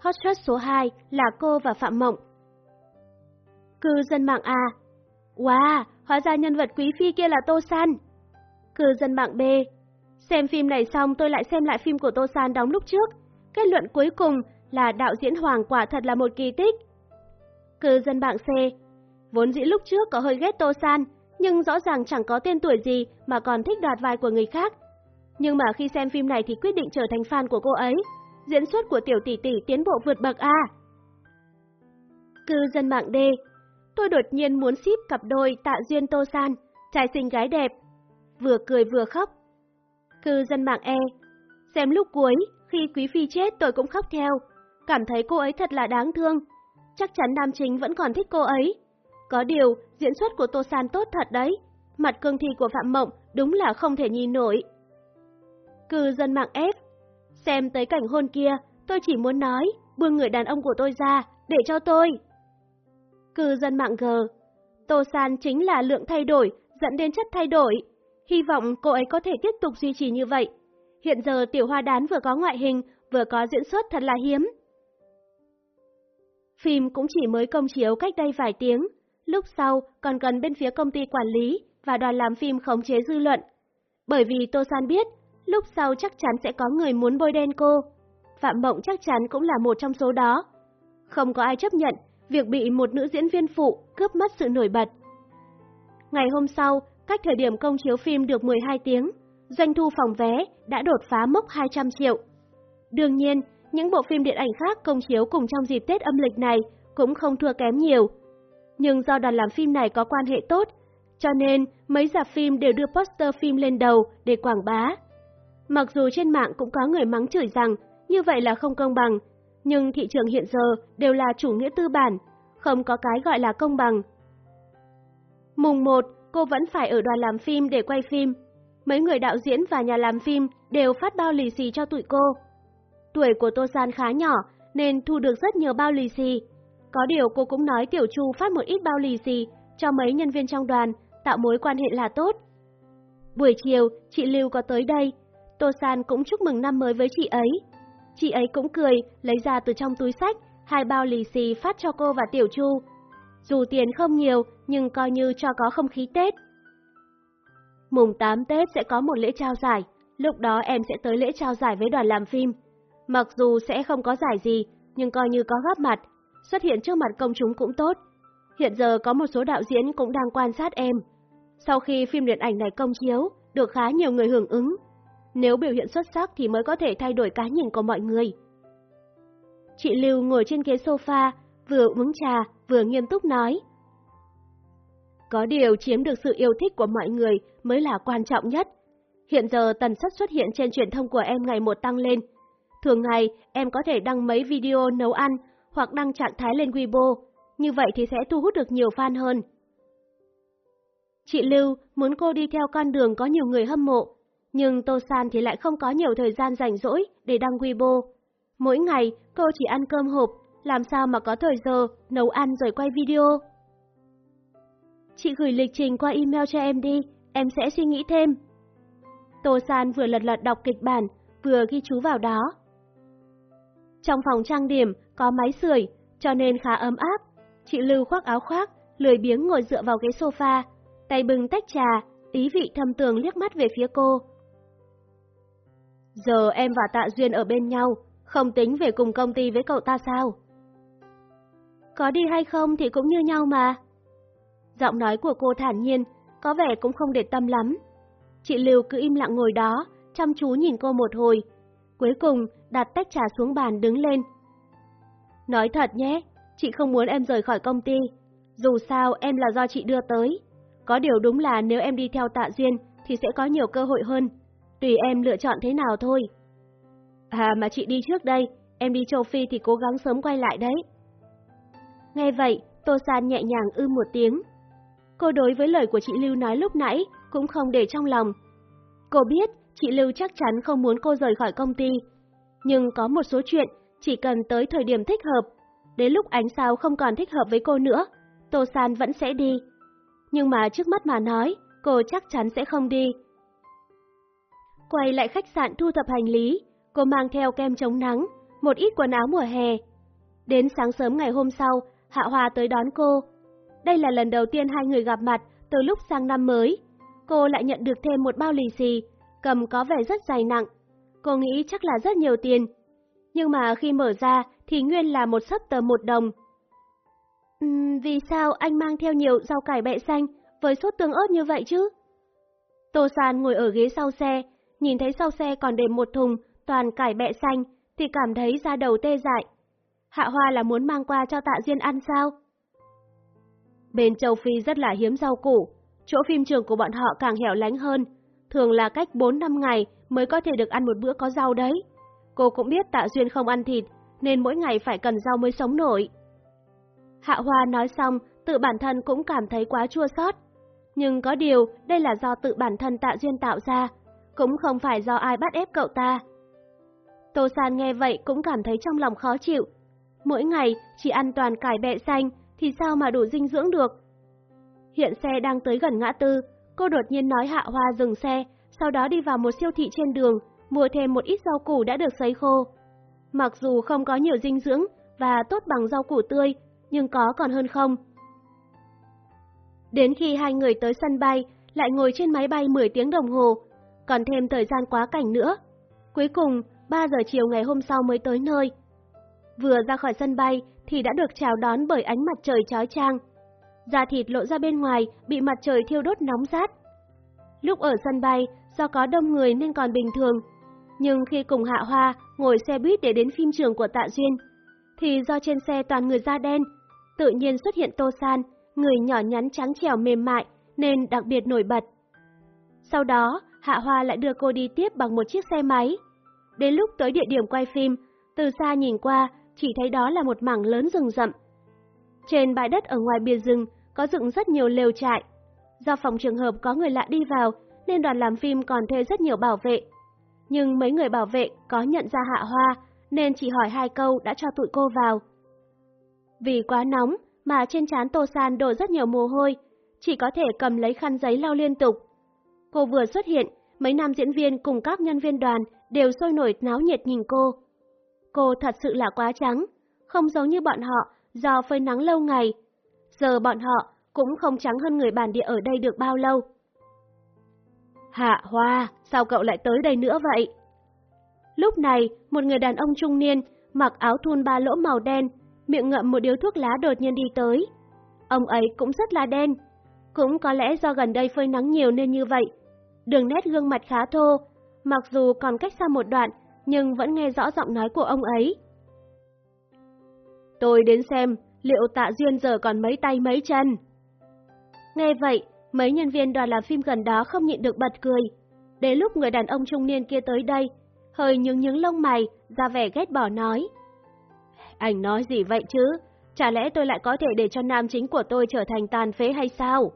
Hot search số 2 là cô và Phạm Mộng. Cư dân mạng A Wow, hóa ra nhân vật quý phi kia là Tô San. Cư dân mạng B Xem phim này xong tôi lại xem lại phim của Tô San đóng lúc trước. Kết luận cuối cùng là đạo diễn Hoàng quả thật là một kỳ tích. Cư dân mạng C Vốn dĩ lúc trước có hơi ghét Tô San, nhưng rõ ràng chẳng có tên tuổi gì mà còn thích đoạt vai của người khác. Nhưng mà khi xem phim này thì quyết định trở thành fan của cô ấy. Diễn xuất của tiểu tỷ tỷ tiến bộ vượt bậc A. Cư dân mạng D Tôi đột nhiên muốn ship cặp đôi tạ duyên Tô San, trai xinh gái đẹp. Vừa cười vừa khóc. Cư dân mạng E Xem lúc cuối, khi Quý Phi chết tôi cũng khóc theo. Cảm thấy cô ấy thật là đáng thương. Chắc chắn nam chính vẫn còn thích cô ấy. Có điều, diễn xuất của Tô San tốt thật đấy. Mặt cương thi của Phạm Mộng đúng là không thể nhìn nổi. Cư dân mạng F Xem tới cảnh hôn kia, tôi chỉ muốn nói, buông người đàn ông của tôi ra, để cho tôi. Cư dân mạng G Tô San chính là lượng thay đổi, dẫn đến chất thay đổi. Hy vọng cô ấy có thể tiếp tục duy trì như vậy. Hiện giờ tiểu hoa đán vừa có ngoại hình, vừa có diễn xuất thật là hiếm. Phim cũng chỉ mới công chiếu cách đây vài tiếng, lúc sau còn cần bên phía công ty quản lý và đoàn làm phim khống chế dư luận. Bởi vì Tô San biết, lúc sau chắc chắn sẽ có người muốn bôi đen cô. Phạm Mộng chắc chắn cũng là một trong số đó. Không có ai chấp nhận việc bị một nữ diễn viên phụ cướp mất sự nổi bật. Ngày hôm sau, cách thời điểm công chiếu phim được 12 tiếng, doanh thu phòng vé đã đột phá mốc 200 triệu. Đương nhiên, những bộ phim điện ảnh khác công chiếu cùng trong dịp Tết âm lịch này cũng không thua kém nhiều. Nhưng do đoàn làm phim này có quan hệ tốt, cho nên mấy dạp phim đều đưa poster phim lên đầu để quảng bá. Mặc dù trên mạng cũng có người mắng chửi rằng như vậy là không công bằng, nhưng thị trường hiện giờ đều là chủ nghĩa tư bản, không có cái gọi là công bằng. Mùng 1, cô vẫn phải ở đoàn làm phim để quay phim. Mấy người đạo diễn và nhà làm phim đều phát bao lì xì cho tụi cô. Tuổi của Tô San khá nhỏ nên thu được rất nhiều bao lì xì. Có điều cô cũng nói Tiểu Chu phát một ít bao lì xì cho mấy nhân viên trong đoàn, tạo mối quan hệ là tốt. Buổi chiều, chị Lưu có tới đây. Tô San cũng chúc mừng năm mới với chị ấy. Chị ấy cũng cười, lấy ra từ trong túi sách, hai bao lì xì phát cho cô và Tiểu Chu. Dù tiền không nhiều, nhưng coi như cho có không khí Tết. Mùng 8 Tết sẽ có một lễ trao giải, lúc đó em sẽ tới lễ trao giải với đoàn làm phim. Mặc dù sẽ không có giải gì, nhưng coi như có góp mặt, xuất hiện trước mặt công chúng cũng tốt. Hiện giờ có một số đạo diễn cũng đang quan sát em. Sau khi phim điện ảnh này công chiếu, được khá nhiều người hưởng ứng. Nếu biểu hiện xuất sắc thì mới có thể thay đổi cái nhìn của mọi người. Chị Lưu ngồi trên ghế sofa, vừa uống trà, vừa nghiêm túc nói. Có điều chiếm được sự yêu thích của mọi người mới là quan trọng nhất. Hiện giờ tần suất xuất hiện trên truyền thông của em ngày một tăng lên. Thường ngày, em có thể đăng mấy video nấu ăn hoặc đăng trạng thái lên Weibo, như vậy thì sẽ thu hút được nhiều fan hơn. Chị Lưu muốn cô đi theo con đường có nhiều người hâm mộ, nhưng Tô San thì lại không có nhiều thời gian rảnh rỗi để đăng Weibo. Mỗi ngày cô chỉ ăn cơm hộp, làm sao mà có thời giờ nấu ăn rồi quay video. Chị gửi lịch trình qua email cho em đi, em sẽ suy nghĩ thêm. Tô San vừa lật lật đọc kịch bản, vừa ghi chú vào đó. Trong phòng trang điểm có máy sưởi, cho nên khá ấm áp. Chị Lưu khoác áo khoác, lười biếng ngồi dựa vào ghế sofa, tay bưng tách trà, ý vị thầm tường liếc mắt về phía cô. Giờ em và Tạ Duyên ở bên nhau, không tính về cùng công ty với cậu ta sao? Có đi hay không thì cũng như nhau mà. Giọng nói của cô thản nhiên, có vẻ cũng không để tâm lắm. Chị Lưu cứ im lặng ngồi đó, chăm chú nhìn cô một hồi. Cuối cùng, đặt tách trà xuống bàn đứng lên. Nói thật nhé, chị không muốn em rời khỏi công ty. Dù sao, em là do chị đưa tới. Có điều đúng là nếu em đi theo tạ duyên thì sẽ có nhiều cơ hội hơn. Tùy em lựa chọn thế nào thôi. À mà chị đi trước đây, em đi châu Phi thì cố gắng sớm quay lại đấy. Nghe vậy, Tô San nhẹ nhàng ư một tiếng. Cô đối với lời của chị Lưu nói lúc nãy cũng không để trong lòng. Cô biết chị Lưu chắc chắn không muốn cô rời khỏi công ty. Nhưng có một số chuyện chỉ cần tới thời điểm thích hợp. Đến lúc ánh sao không còn thích hợp với cô nữa, Tô San vẫn sẽ đi. Nhưng mà trước mắt mà nói, cô chắc chắn sẽ không đi. Quay lại khách sạn thu thập hành lý, cô mang theo kem chống nắng, một ít quần áo mùa hè. Đến sáng sớm ngày hôm sau, Hạ Hòa tới đón cô. Đây là lần đầu tiên hai người gặp mặt từ lúc sang năm mới. Cô lại nhận được thêm một bao lì xì, cầm có vẻ rất dày nặng. Cô nghĩ chắc là rất nhiều tiền. Nhưng mà khi mở ra thì nguyên là một sấp tờ một đồng. Uhm, vì sao anh mang theo nhiều rau cải bẹ xanh với sốt tương ớt như vậy chứ? Tô San ngồi ở ghế sau xe, nhìn thấy sau xe còn để một thùng toàn cải bẹ xanh thì cảm thấy da đầu tê dại. Hạ Hoa là muốn mang qua cho Tạ Diên ăn sao? Bên châu Phi rất là hiếm rau củ, chỗ phim trường của bọn họ càng hẻo lánh hơn, thường là cách 4 năm ngày mới có thể được ăn một bữa có rau đấy. Cô cũng biết Tạ Duyên không ăn thịt, nên mỗi ngày phải cần rau mới sống nổi. Hạ Hoa nói xong, tự bản thân cũng cảm thấy quá chua xót. Nhưng có điều, đây là do tự bản thân Tạ Duyên tạo ra, cũng không phải do ai bắt ép cậu ta. Tô San nghe vậy cũng cảm thấy trong lòng khó chịu. Mỗi ngày chỉ ăn toàn cải bẹ xanh thì sao mà đủ dinh dưỡng được? Hiện xe đang tới gần ngã tư, cô đột nhiên nói Hạ Hoa dừng xe, sau đó đi vào một siêu thị trên đường, mua thêm một ít rau củ đã được sấy khô. Mặc dù không có nhiều dinh dưỡng và tốt bằng rau củ tươi, nhưng có còn hơn không. Đến khi hai người tới sân bay, lại ngồi trên máy bay 10 tiếng đồng hồ, còn thêm thời gian quá cảnh nữa. Cuối cùng, 3 giờ chiều ngày hôm sau mới tới nơi. Vừa ra khỏi sân bay thì đã được chào đón bởi ánh mặt trời chói chang. Da thịt lộ ra bên ngoài bị mặt trời thiêu đốt nóng rát. Lúc ở sân bay, do có đông người nên còn bình thường. Nhưng khi cùng Hạ Hoa ngồi xe buýt để đến phim trường của Tạ Duyên, thì do trên xe toàn người da đen, tự nhiên xuất hiện Tô San, người nhỏ nhắn trắng trẻo mềm mại nên đặc biệt nổi bật. Sau đó, Hạ Hoa lại đưa cô đi tiếp bằng một chiếc xe máy. Đến lúc tới địa điểm quay phim, từ xa nhìn qua, chỉ thấy đó là một mảng lớn rừng rậm. Trên bãi đất ở ngoài bìa rừng có dựng rất nhiều lều trại. Do phòng trường hợp có người lạ đi vào, nên đoàn làm phim còn thuê rất nhiều bảo vệ. Nhưng mấy người bảo vệ có nhận ra Hạ Hoa, nên chỉ hỏi hai câu đã cho tụi cô vào. Vì quá nóng mà trên trán Tô San đổ rất nhiều mồ hôi, chỉ có thể cầm lấy khăn giấy lau liên tục. Cô vừa xuất hiện, mấy nam diễn viên cùng các nhân viên đoàn đều sôi nổi náo nhiệt nhìn cô. Cô thật sự là quá trắng, không giống như bọn họ do phơi nắng lâu ngày. Giờ bọn họ cũng không trắng hơn người bản địa ở đây được bao lâu. Hạ Hoa, sao cậu lại tới đây nữa vậy? Lúc này, một người đàn ông trung niên, mặc áo thun ba lỗ màu đen, miệng ngậm một điếu thuốc lá đột nhiên đi tới. Ông ấy cũng rất là đen, Cũng có lẽ do gần đây phơi nắng nhiều nên như vậy. Đường nét gương mặt khá thô, mặc dù còn cách xa một đoạn, nhưng vẫn nghe rõ giọng nói của ông ấy. Tôi đến xem liệu tạ duyên giờ còn mấy tay mấy chân. Nghe vậy, mấy nhân viên đoàn làm phim gần đó không nhịn được bật cười. Đến lúc người đàn ông trung niên kia tới đây, hơi nhướng nhướng lông mày, ra vẻ ghét bỏ nói. Anh nói gì vậy chứ? Chả lẽ tôi lại có thể để cho nam chính của tôi trở thành tàn phế hay sao?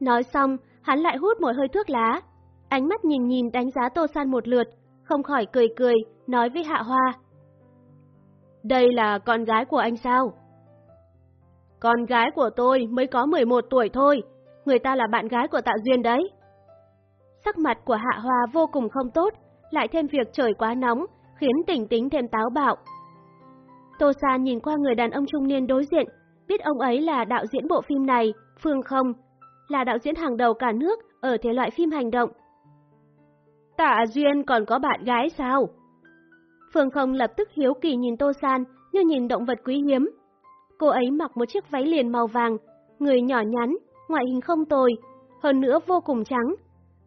Nói xong, hắn lại hút một hơi thuốc lá. Ánh mắt nhìn nhìn đánh giá Tô San một lượt, không khỏi cười cười, nói với Hạ Hoa. Đây là con gái của anh sao? Con gái của tôi mới có 11 tuổi thôi, người ta là bạn gái của Tạ Duyên đấy. Sắc mặt của Hạ Hoa vô cùng không tốt, lại thêm việc trời quá nóng, khiến tỉnh tính thêm táo bạo. Tô San nhìn qua người đàn ông trung niên đối diện, biết ông ấy là đạo diễn bộ phim này, Phương Không, là đạo diễn hàng đầu cả nước ở thể loại phim hành động. Tạ Duyên còn có bạn gái sao? Phương Không lập tức hiếu kỳ nhìn Tô San như nhìn động vật quý hiếm. Cô ấy mặc một chiếc váy liền màu vàng, người nhỏ nhắn, ngoại hình không tồi, hơn nữa vô cùng trắng.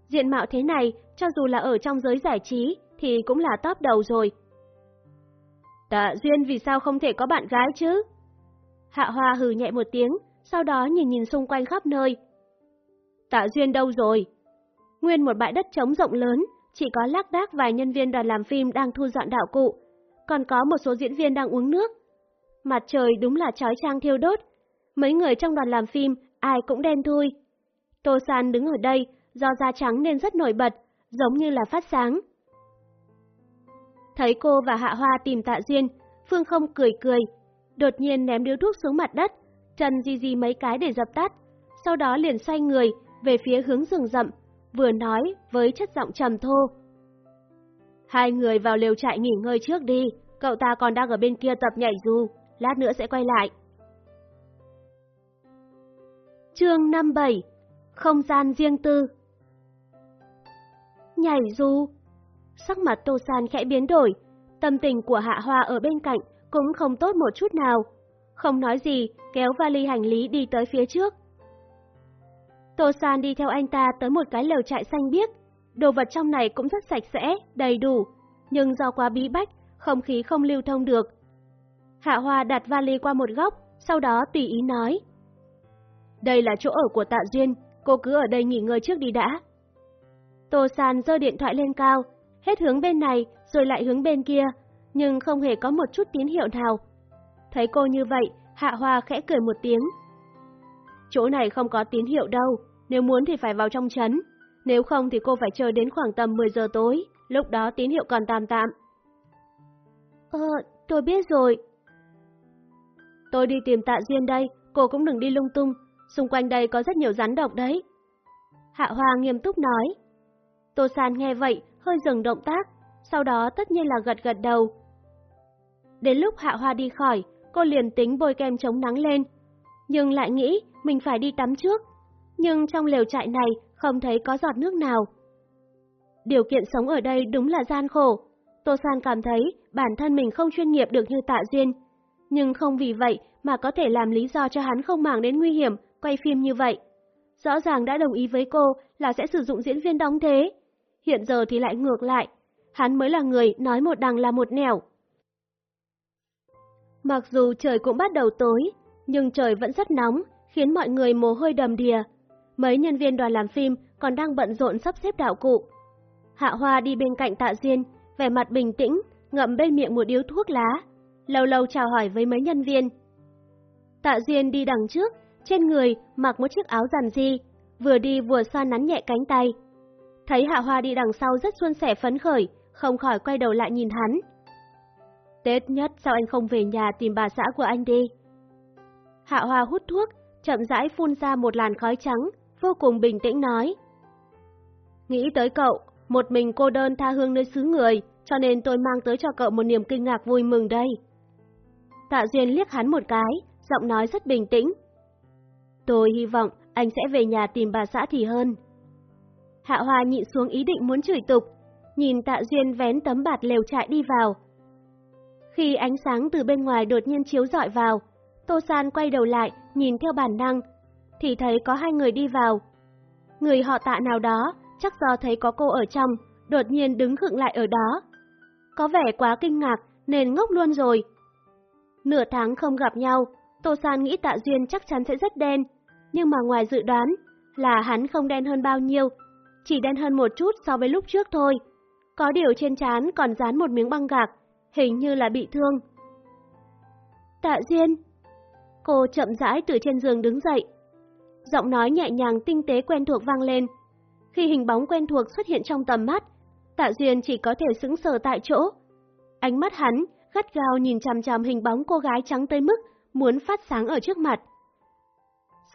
Diện mạo thế này, cho dù là ở trong giới giải trí, thì cũng là top đầu rồi. Tạ Duyên vì sao không thể có bạn gái chứ? Hạ Hoa hừ nhẹ một tiếng, sau đó nhìn nhìn xung quanh khắp nơi. Tạ Duyên đâu rồi? Nguyên một bãi đất trống rộng lớn, chỉ có lác đác vài nhân viên đoàn làm phim đang thu dọn đạo cụ, còn có một số diễn viên đang uống nước. Mặt trời đúng là trói trang thiêu đốt, mấy người trong đoàn làm phim ai cũng đen thui. Tô San đứng ở đây, do da trắng nên rất nổi bật, giống như là phát sáng. Thấy cô và Hạ Hoa tìm Tạ Duyên, Phương không cười cười, đột nhiên ném điếu thuốc xuống mặt đất, Trần di di mấy cái để dập tắt, sau đó liền xoay người về phía hướng rừng rậm, vừa nói với chất giọng trầm thô. Hai người vào lều trại nghỉ ngơi trước đi, cậu ta còn đang ở bên kia tập nhảy dù, lát nữa sẽ quay lại. Chương 57 Không gian riêng tư Nhảy dù Sắc mặt Tô San khẽ biến đổi, tâm tình của Hạ Hoa ở bên cạnh cũng không tốt một chút nào. Không nói gì, kéo vali hành lý đi tới phía trước. Tô San đi theo anh ta tới một cái lều trại xanh biếc. Đồ vật trong này cũng rất sạch sẽ, đầy đủ, nhưng do quá bí bách, không khí không lưu thông được. Hạ Hoa đặt vali qua một góc, sau đó tùy ý nói. Đây là chỗ ở của Tạ Duyên, cô cứ ở đây nghỉ ngơi trước đi đã. Tô San giơ điện thoại lên cao, hết hướng bên này rồi lại hướng bên kia, nhưng không hề có một chút tín hiệu nào. Thấy cô như vậy, Hạ Hoa khẽ cười một tiếng. Chỗ này không có tín hiệu đâu, nếu muốn thì phải vào trong trấn, nếu không thì cô phải chờ đến khoảng tầm 10 giờ tối, lúc đó tín hiệu còn tạm tạm. Ờ, tôi biết rồi. Tôi đi tìm tạ duyên đây, cô cũng đừng đi lung tung, xung quanh đây có rất nhiều rắn độc đấy. Hạ Hoa nghiêm túc nói. Tô San nghe vậy, hơi dừng động tác, sau đó tất nhiên là gật gật đầu. Đến lúc Hạ Hoa đi khỏi, cô liền tính bôi kem chống nắng lên, nhưng lại nghĩ mình phải đi tắm trước. Nhưng trong lều trại này không thấy có giọt nước nào. Điều kiện sống ở đây đúng là gian khổ. Tô San cảm thấy bản thân mình không chuyên nghiệp được như tạ duyên. Nhưng không vì vậy mà có thể làm lý do cho hắn không màng đến nguy hiểm quay phim như vậy. Rõ ràng đã đồng ý với cô là sẽ sử dụng diễn viên đóng thế. Hiện giờ thì lại ngược lại. Hắn mới là người nói một đằng là một nẻo. Mặc dù trời cũng bắt đầu tối, nhưng trời vẫn rất nóng, khiến mọi người mồ hôi đầm đìa. Mấy nhân viên đoàn làm phim còn đang bận rộn sắp xếp đạo cụ. Hạ Hoa đi bên cạnh Tạ Duyên, vẻ mặt bình tĩnh, ngậm bên miệng một điếu thuốc lá, lâu lâu chào hỏi với mấy nhân viên. Tạ Duyên đi đằng trước, trên người mặc một chiếc áo giản di, vừa đi vừa xoa nắn nhẹ cánh tay. Thấy Hạ Hoa đi đằng sau rất suôn sẻ phấn khởi, không khỏi quay đầu lại nhìn hắn. Tết nhất sao anh không về nhà tìm bà xã của anh đi? Hạ Hoa hút thuốc, chậm rãi phun ra một làn khói trắng, vô cùng bình tĩnh nói. Nghĩ tới cậu, một mình cô đơn tha hương nơi xứ người, cho nên tôi mang tới cho cậu một niềm kinh ngạc vui mừng đây. Tạ Duyên liếc hắn một cái, giọng nói rất bình tĩnh. Tôi hy vọng anh sẽ về nhà tìm bà xã thì hơn. Hạ Hoa nhịn xuống ý định muốn chửi tục, nhìn Tạ Duyên vén tấm bạt lều trại đi vào. Khi ánh sáng từ bên ngoài đột nhiên chiếu rọi vào, Tô San quay đầu lại, nhìn theo bản năng. thì thấy có hai người đi vào. Người họ tạ nào đó, chắc do thấy có cô ở trong, đột nhiên đứng khựng lại ở đó. Có vẻ quá kinh ngạc nên ngốc luôn rồi. Nửa tháng không gặp nhau, Tô San nghĩ Tạ Duyên chắc chắn sẽ rất đen, nhưng mà ngoài dự đoán là hắn không đen hơn bao nhiêu, chỉ đen hơn một chút so với lúc trước thôi. Có điều trên trán còn dán một miếng băng gạc, hình như là bị thương. Tạ Duyên Cô chậm rãi từ trên giường đứng dậy. Giọng nói nhẹ nhàng tinh tế quen thuộc vang lên. Khi hình bóng quen thuộc xuất hiện trong tầm mắt, Tạ Duyên chỉ có thể sững sờ tại chỗ. Ánh mắt hắn gắt gao nhìn chằm chằm hình bóng cô gái trắng tới mức muốn phát sáng ở trước mặt.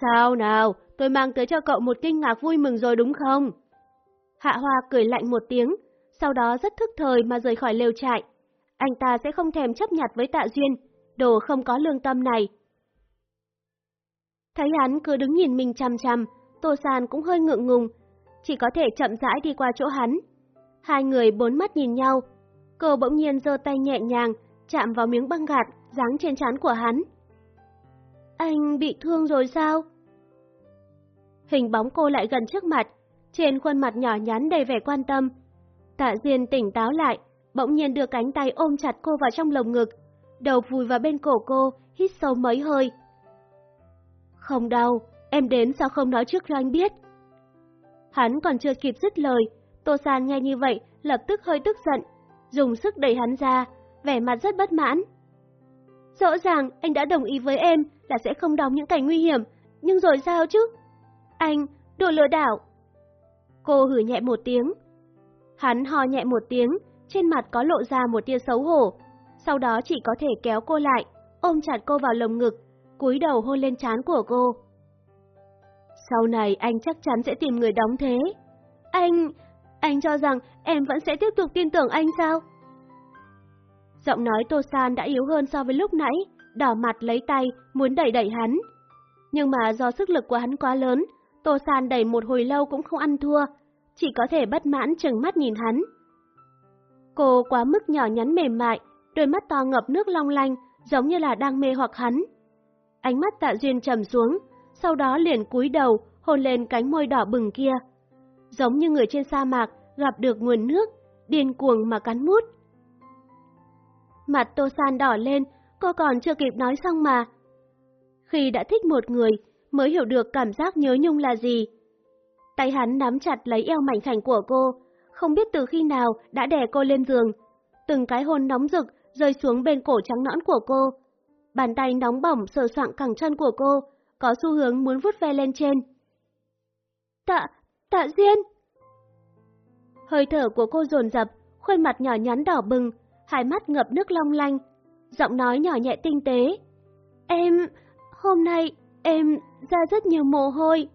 Sao nào, tôi mang tới cho cậu một kinh ngạc vui mừng rồi đúng không? Hạ Hoa cười lạnh một tiếng, sau đó rất thức thời mà rời khỏi lều trại. Anh ta sẽ không thèm chấp nhặt với Tạ Duyên, đồ không có lương tâm này. Thấy hắn cứ đứng nhìn mình chằm chằm, Tô San cũng hơi ngượng ngùng, chỉ có thể chậm rãi đi qua chỗ hắn. Hai người bốn mắt nhìn nhau, cô bỗng nhiên giơ tay nhẹ nhàng, chạm vào miếng băng gạt dáng trên trán của hắn. Anh bị thương rồi sao? Hình bóng cô lại gần trước mặt, trên khuôn mặt nhỏ nhắn đầy vẻ quan tâm. Tạ Diên tỉnh táo lại, bỗng nhiên đưa cánh tay ôm chặt cô vào trong lồng ngực, đầu vùi vào bên cổ cô, hít sâu mấy hơi. Không đau, em đến sao không nói trước cho anh biết? Hắn còn chưa kịp dứt lời, Tô San nghe như vậy lập tức hơi tức giận, dùng sức đẩy hắn ra, vẻ mặt rất bất mãn. Rõ ràng anh đã đồng ý với em là sẽ không đóng những cảnh nguy hiểm, nhưng rồi sao chứ? Anh, đồ lừa đảo! Cô hử nhẹ một tiếng. Hắn ho nhẹ một tiếng, trên mặt có lộ ra một tia xấu hổ, sau đó chỉ có thể kéo cô lại, ôm chặt cô vào lồng ngực, cúi đầu hôn lên trán của cô. Sau này anh chắc chắn sẽ tìm người đóng thế. Anh... anh cho rằng em vẫn sẽ tiếp tục tin tưởng anh sao? Giọng nói Tô San đã yếu hơn so với lúc nãy, đỏ mặt lấy tay, muốn đẩy đẩy hắn. Nhưng mà do sức lực của hắn quá lớn, Tô San đẩy một hồi lâu cũng không ăn thua, chỉ có thể bất mãn chừng mắt nhìn hắn. Cô quá mức nhỏ nhắn mềm mại, đôi mắt to ngập nước long lanh, giống như là đang mê hoặc hắn. Ánh mắt tạ duyên trầm xuống, sau đó liền cúi đầu, hôn lên cánh môi đỏ bừng kia. Giống như người trên sa mạc gặp được nguồn nước, điên cuồng mà cắn mút. Mặt Tô San đỏ lên, cô còn chưa kịp nói xong mà. Khi đã thích một người, mới hiểu được cảm giác nhớ nhung là gì. Tay hắn nắm chặt lấy eo mảnh khảnh của cô, không biết từ khi nào đã đè cô lên giường. Từng cái hôn nóng rực rơi xuống bên cổ trắng nõn của cô. Bàn tay nóng bỏng sờ soạng cẳng chân của cô, có xu hướng muốn vuốt ve lên trên. Tạ, tạ Duyên! Hơi thở của cô dồn dập, khuôn mặt nhỏ nhắn đỏ bừng, hai mắt ngập nước long lanh, giọng nói nhỏ nhẹ tinh tế. Em, hôm nay em ra rất nhiều mồ hôi.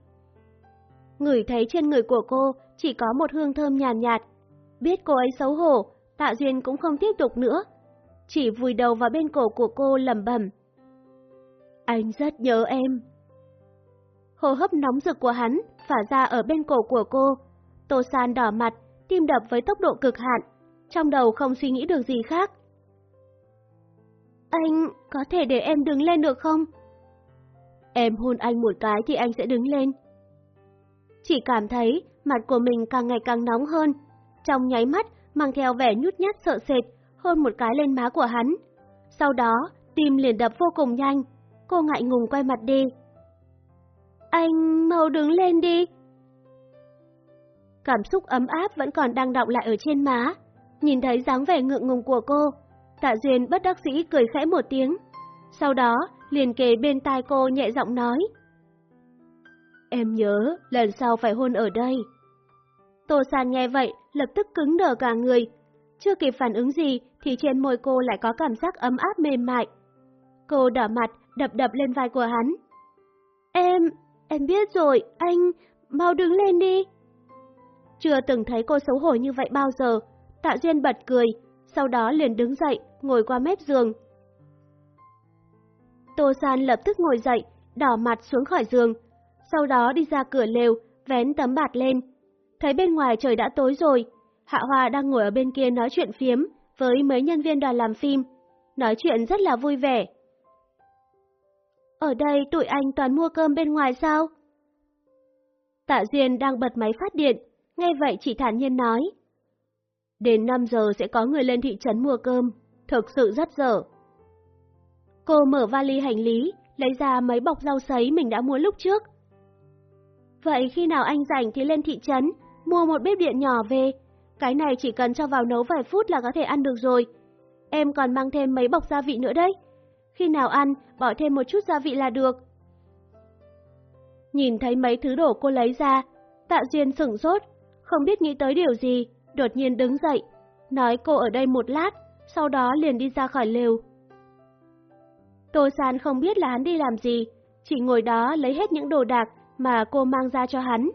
Ngửi thấy trên người của cô chỉ có một hương thơm nhàn nhạt, nhạt. Biết cô ấy xấu hổ, Tạ Duyên cũng không tiếp tục nữa, chỉ vùi đầu vào bên cổ của cô lẩm bẩm. Anh rất nhớ em. Hô hấp nóng rực của hắn phả ra ở bên cổ của cô. Tô San đỏ mặt, tim đập với tốc độ cực hạn, trong đầu không suy nghĩ được gì khác. Anh có thể để em đứng lên được không? Em hôn anh một cái thì anh sẽ đứng lên. Chỉ cảm thấy mặt của mình càng ngày càng nóng hơn, trong nháy mắt mang theo vẻ nhút nhát sợ sệt, hôn một cái lên má của hắn. Sau đó, tim liền đập vô cùng nhanh, cô ngại ngùng quay mặt đi. Anh mau đứng lên đi. Cảm xúc ấm áp vẫn còn đang đọng lại ở trên má, nhìn thấy dáng vẻ ngượng ngùng của cô, Tạ Duyên bất đắc dĩ cười khẽ một tiếng, sau đó liền kề bên tai cô nhẹ giọng nói. Em nhớ, lần sau phải hôn ở đây. Tô San nghe vậy, lập tức cứng đờ cả người. Chưa kịp phản ứng gì thì trên môi cô lại có cảm giác ấm áp mềm mại. Cô đỏ mặt, đập đập lên vai của hắn. Em, em biết rồi, anh, mau đứng lên đi. Chưa từng thấy cô xấu hổ như vậy bao giờ, Tạ Duyên bật cười, sau đó liền đứng dậy, ngồi qua mép giường. Tô San lập tức ngồi dậy, đỏ mặt xuống khỏi giường, sau đó đi ra cửa lều, vén tấm bạt lên. Thấy bên ngoài trời đã tối rồi, Hạ Hoa đang ngồi ở bên kia nói chuyện phiếm với mấy nhân viên đoàn làm phim, nói chuyện rất là vui vẻ. Ở đây tụi anh toàn mua cơm bên ngoài sao? Tạ Duyên đang bật máy phát điện, nghe vậy chỉ thản nhiên nói. Đến 5 giờ sẽ có người lên thị trấn mua cơm, thực sự rất dở. Cô mở vali hành lý, lấy ra mấy bọc rau sấy mình đã mua lúc trước. Vậy khi nào anh rảnh thì lên thị trấn, mua một bếp điện nhỏ về. Cái này chỉ cần cho vào nấu vài phút là có thể ăn được rồi. Em còn mang thêm mấy bọc gia vị nữa đấy. Khi nào ăn, bỏ thêm một chút gia vị là được. Nhìn thấy mấy thứ đồ cô lấy ra, Tạ Duyên sửng sốt, không biết nghĩ tới điều gì, đột nhiên đứng dậy, nói cô ở đây một lát, sau đó liền đi ra khỏi lều. Tô San không biết là hắn đi làm gì, chỉ ngồi đó lấy hết những đồ đạc mà cô mang ra cho hắn.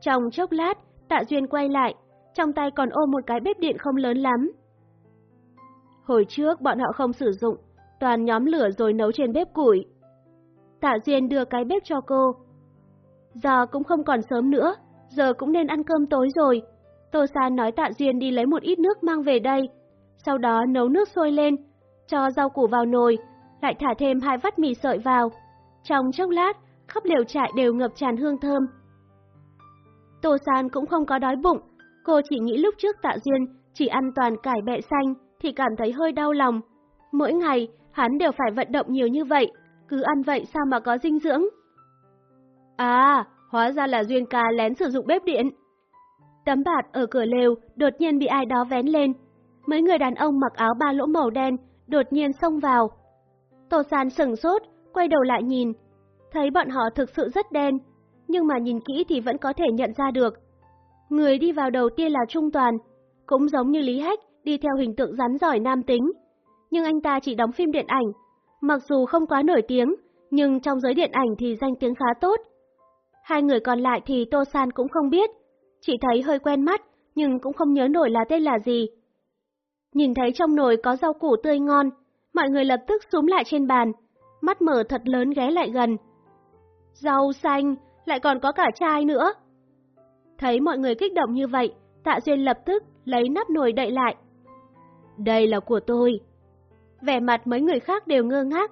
Trong chốc lát, Tạ Duyên quay lại, trong tay còn ôm một cái bếp điện không lớn lắm. Hồi trước bọn họ không sử dụng, toàn nhóm lửa rồi nấu trên bếp củi. Tạ Duyên đưa cái bếp cho cô. Giờ cũng không còn sớm nữa, giờ cũng nên ăn cơm tối rồi. Tô San nói Tạ Duyên đi lấy một ít nước mang về đây, sau đó nấu nước sôi lên, cho rau củ vào nồi, lại thả thêm hai vắt mì sợi vào. Trong chốc lát, khắp lều trại đều ngập tràn hương thơm. Tô San cũng không có đói bụng, cô chỉ nghĩ lúc trước Tạ Duyên chỉ ăn toàn cải bẹ xanh thì cảm thấy hơi đau lòng. Mỗi ngày, hắn đều phải vận động nhiều như vậy, cứ ăn vậy sao mà có dinh dưỡng? À, hóa ra là Duyên ca lén sử dụng bếp điện. Tấm bạt ở cửa lều đột nhiên bị ai đó vén lên. Mấy người đàn ông mặc áo ba lỗ màu đen đột nhiên xông vào. Tô San sừng sốt, quay đầu lại nhìn. Thấy bọn họ thực sự rất đen, nhưng mà nhìn kỹ thì vẫn có thể nhận ra được. Người đi vào đầu tiên là Trung Toàn, cũng giống như Lý Hách đi theo hình tượng rắn giỏi nam tính. Nhưng anh ta chỉ đóng phim điện ảnh, mặc dù không quá nổi tiếng, nhưng trong giới điện ảnh thì danh tiếng khá tốt. Hai người còn lại thì Tô San cũng không biết, chỉ thấy hơi quen mắt, nhưng cũng không nhớ nổi là tên là gì. Nhìn thấy trong nồi có rau củ tươi ngon, mọi người lập tức súm lại trên bàn, mắt mở thật lớn ghé lại gần. Rau xanh, lại còn có cả chai nữa. Thấy mọi người kích động như vậy, Tạ Duyên lập tức lấy nắp nồi đậy lại. Đây là của tôi. Vẻ mặt mấy người khác đều ngơ ngác.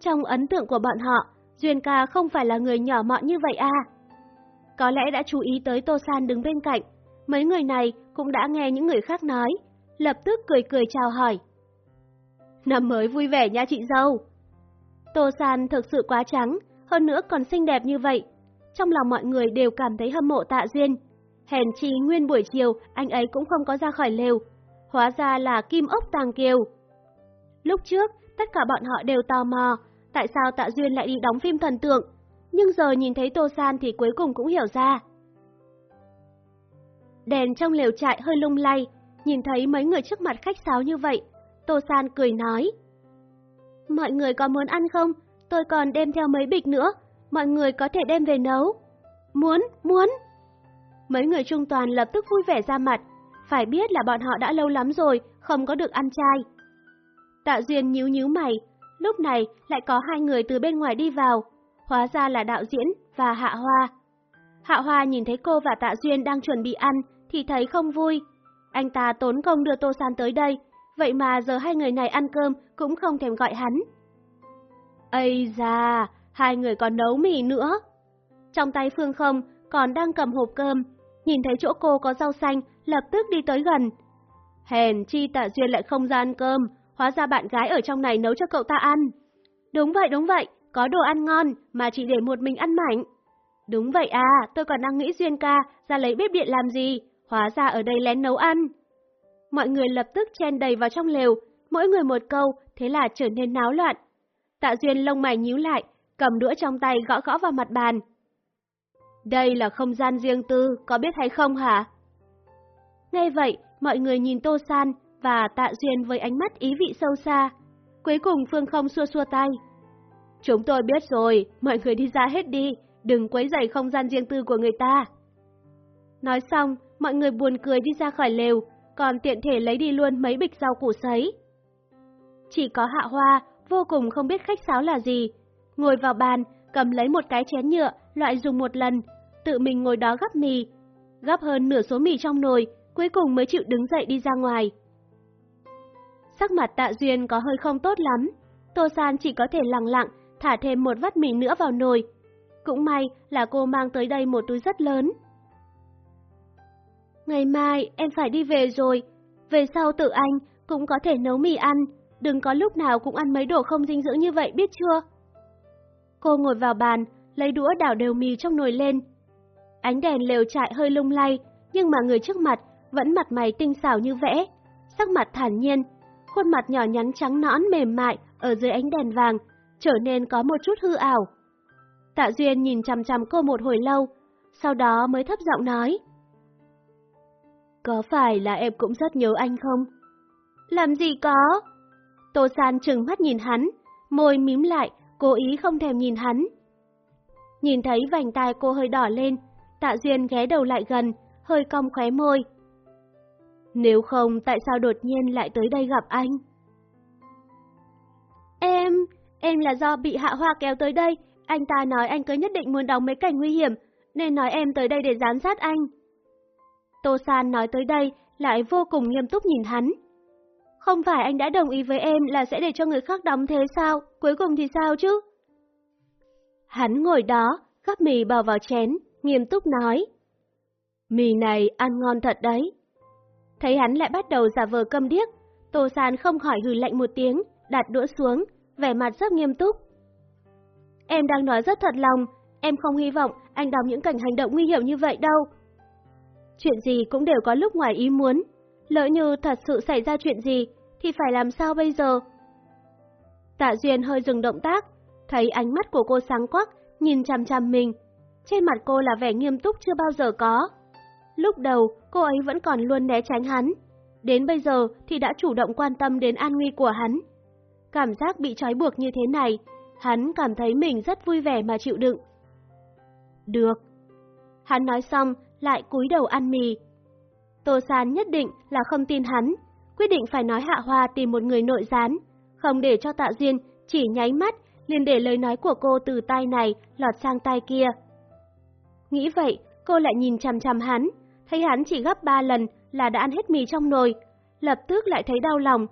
Trong ấn tượng của bọn họ, Duyên ca không phải là người nhỏ mọn như vậy à. Có lẽ đã chú ý tới Tô San đứng bên cạnh, mấy người này cũng đã nghe những người khác nói, lập tức cười cười chào hỏi. Năm mới vui vẻ nha chị dâu. Tô San thực sự quá trắng, hơn nữa còn xinh đẹp như vậy. Trong lòng mọi người đều cảm thấy hâm mộ tạ duyên. Hèn chi nguyên buổi chiều anh ấy cũng không có ra khỏi lều. Hóa ra là kim ốc tàng kiều. Lúc trước, tất cả bọn họ đều tò mò, tại sao tạ duyên lại đi đóng phim thần tượng. Nhưng giờ nhìn thấy Tô San thì cuối cùng cũng hiểu ra. Đèn trong lều trại hơi lung lay, nhìn thấy mấy người trước mặt khách sáo như vậy, Tô San cười nói. Mọi người có muốn ăn không? Tôi còn đem theo mấy bịch nữa, mọi người có thể đem về nấu. Muốn, muốn. Mấy người trung toàn lập tức vui vẻ ra mặt, phải biết là bọn họ đã lâu lắm rồi, không có được ăn chay. Tạ Duyên nhíu nhíu mày, lúc này lại có hai người từ bên ngoài đi vào, hóa ra là đạo diễn và Hạ Hoa. Hạ Hoa nhìn thấy cô và Tạ Duyên đang chuẩn bị ăn thì thấy không vui. Anh ta tốn công đưa Tô San tới đây, vậy mà giờ hai người này ăn cơm cũng không thèm gọi hắn. Ây da, hai người còn nấu mì nữa. Trong tay Phương không còn đang cầm hộp cơm, nhìn thấy chỗ cô có rau xanh, lập tức đi tới gần. Hèn chi tạ duyên lại không ra ăn cơm, hóa ra bạn gái ở trong này nấu cho cậu ta ăn. Đúng vậy, đúng vậy, có đồ ăn ngon mà chỉ để một mình ăn mảnh. Đúng vậy à, tôi còn đang nghĩ Duyên ca ra lấy bếp điện làm gì, hóa ra ở đây lén nấu ăn. Mọi người lập tức chen đầy vào trong lều, mỗi người một câu, thế là trở nên náo loạn. Tạ Duyên lông mày nhíu lại, cầm đũa trong tay gõ gõ vào mặt bàn. Đây là không gian riêng tư, có biết hay không hả? Nghe vậy, mọi người nhìn Tô San và Tạ Duyên với ánh mắt ý vị sâu xa. Cuối cùng Phương không xua xua tay. Chúng tôi biết rồi, mọi người đi ra hết đi, đừng quấy rầy không gian riêng tư của người ta. Nói xong, mọi người buồn cười đi ra khỏi lều, còn tiện thể lấy đi luôn mấy bịch rau củ sấy. Chỉ có hạ hoa, vô cùng không biết khách sáo là gì. Ngồi vào bàn, cầm lấy một cái chén nhựa, loại dùng một lần, tự mình ngồi đó gắp mì. Gắp hơn nửa số mì trong nồi, cuối cùng mới chịu đứng dậy đi ra ngoài. Sắc mặt tạ duyên có hơi không tốt lắm, Tô San chỉ có thể lặng lặng thả thêm một vắt mì nữa vào nồi. Cũng may là cô mang tới đây một túi rất lớn. Ngày mai em phải đi về rồi, về sau tự anh cũng có thể nấu mì ăn, đừng có lúc nào cũng ăn mấy đồ không dinh dưỡng như vậy biết chưa? Cô ngồi vào bàn, lấy đũa đảo đều mì trong nồi lên. Ánh đèn lều trại hơi lung lay, nhưng mà người trước mặt vẫn mặt mày tinh xảo như vẽ, sắc mặt thản nhiên, khuôn mặt nhỏ nhắn trắng nõn mềm mại ở dưới ánh đèn vàng, trở nên có một chút hư ảo. Tạ Duyên nhìn chằm chằm cô một hồi lâu, sau đó mới thấp giọng nói. Có phải là em cũng rất nhớ anh không? Làm gì có? Tô San trừng mắt nhìn hắn, môi mím lại, cố ý không thèm nhìn hắn. Nhìn thấy vành tai cô hơi đỏ lên, Tạ Duyên ghé đầu lại gần, hơi cong khóe môi. Nếu không, tại sao đột nhiên lại tới đây gặp anh? Em, em là do bị Hạ Hoa kéo tới đây, anh ta nói anh cứ nhất định muốn đóng mấy cảnh nguy hiểm, nên nói em tới đây để giám sát anh. Tô San nói tới đây, lại vô cùng nghiêm túc nhìn hắn. Không phải anh đã đồng ý với em là sẽ để cho người khác đóng thế sao, cuối cùng thì sao chứ? Hắn ngồi đó, gắp mì bò vào chén, nghiêm túc nói. Mì này ăn ngon thật đấy. Thấy hắn lại bắt đầu giả vờ câm điếc, Tô San không khỏi hừ lạnh một tiếng, đặt đũa xuống, vẻ mặt rất nghiêm túc. Em đang nói rất thật lòng, em không hy vọng anh đóng những cảnh hành động nguy hiểm như vậy đâu. Chuyện gì cũng đều có lúc ngoài ý muốn, lỡ như thật sự xảy ra chuyện gì thì phải làm sao bây giờ? Tạ Duyên hơi dừng động tác, thấy ánh mắt của cô sáng quắc, nhìn chằm chằm mình. Trên mặt cô là vẻ nghiêm túc chưa bao giờ có. Lúc đầu, cô ấy vẫn còn luôn né tránh hắn. Đến bây giờ thì đã chủ động quan tâm đến an nguy của hắn. Cảm giác bị trói buộc như thế này, hắn cảm thấy mình rất vui vẻ mà chịu đựng. Được. Hắn nói xong, lại cúi đầu ăn mì. Tô San nhất định là không tin hắn, quyết định phải nói Hạ Hoa tìm một người nội gián, không để cho Tạ Duyên chỉ nháy mắt liền để lời nói của cô từ tay này lọt sang tay kia. Nghĩ vậy, cô lại nhìn chằm chằm hắn, thấy hắn chỉ gấp ba lần là đã ăn hết mì trong nồi, lập tức lại thấy đau lòng,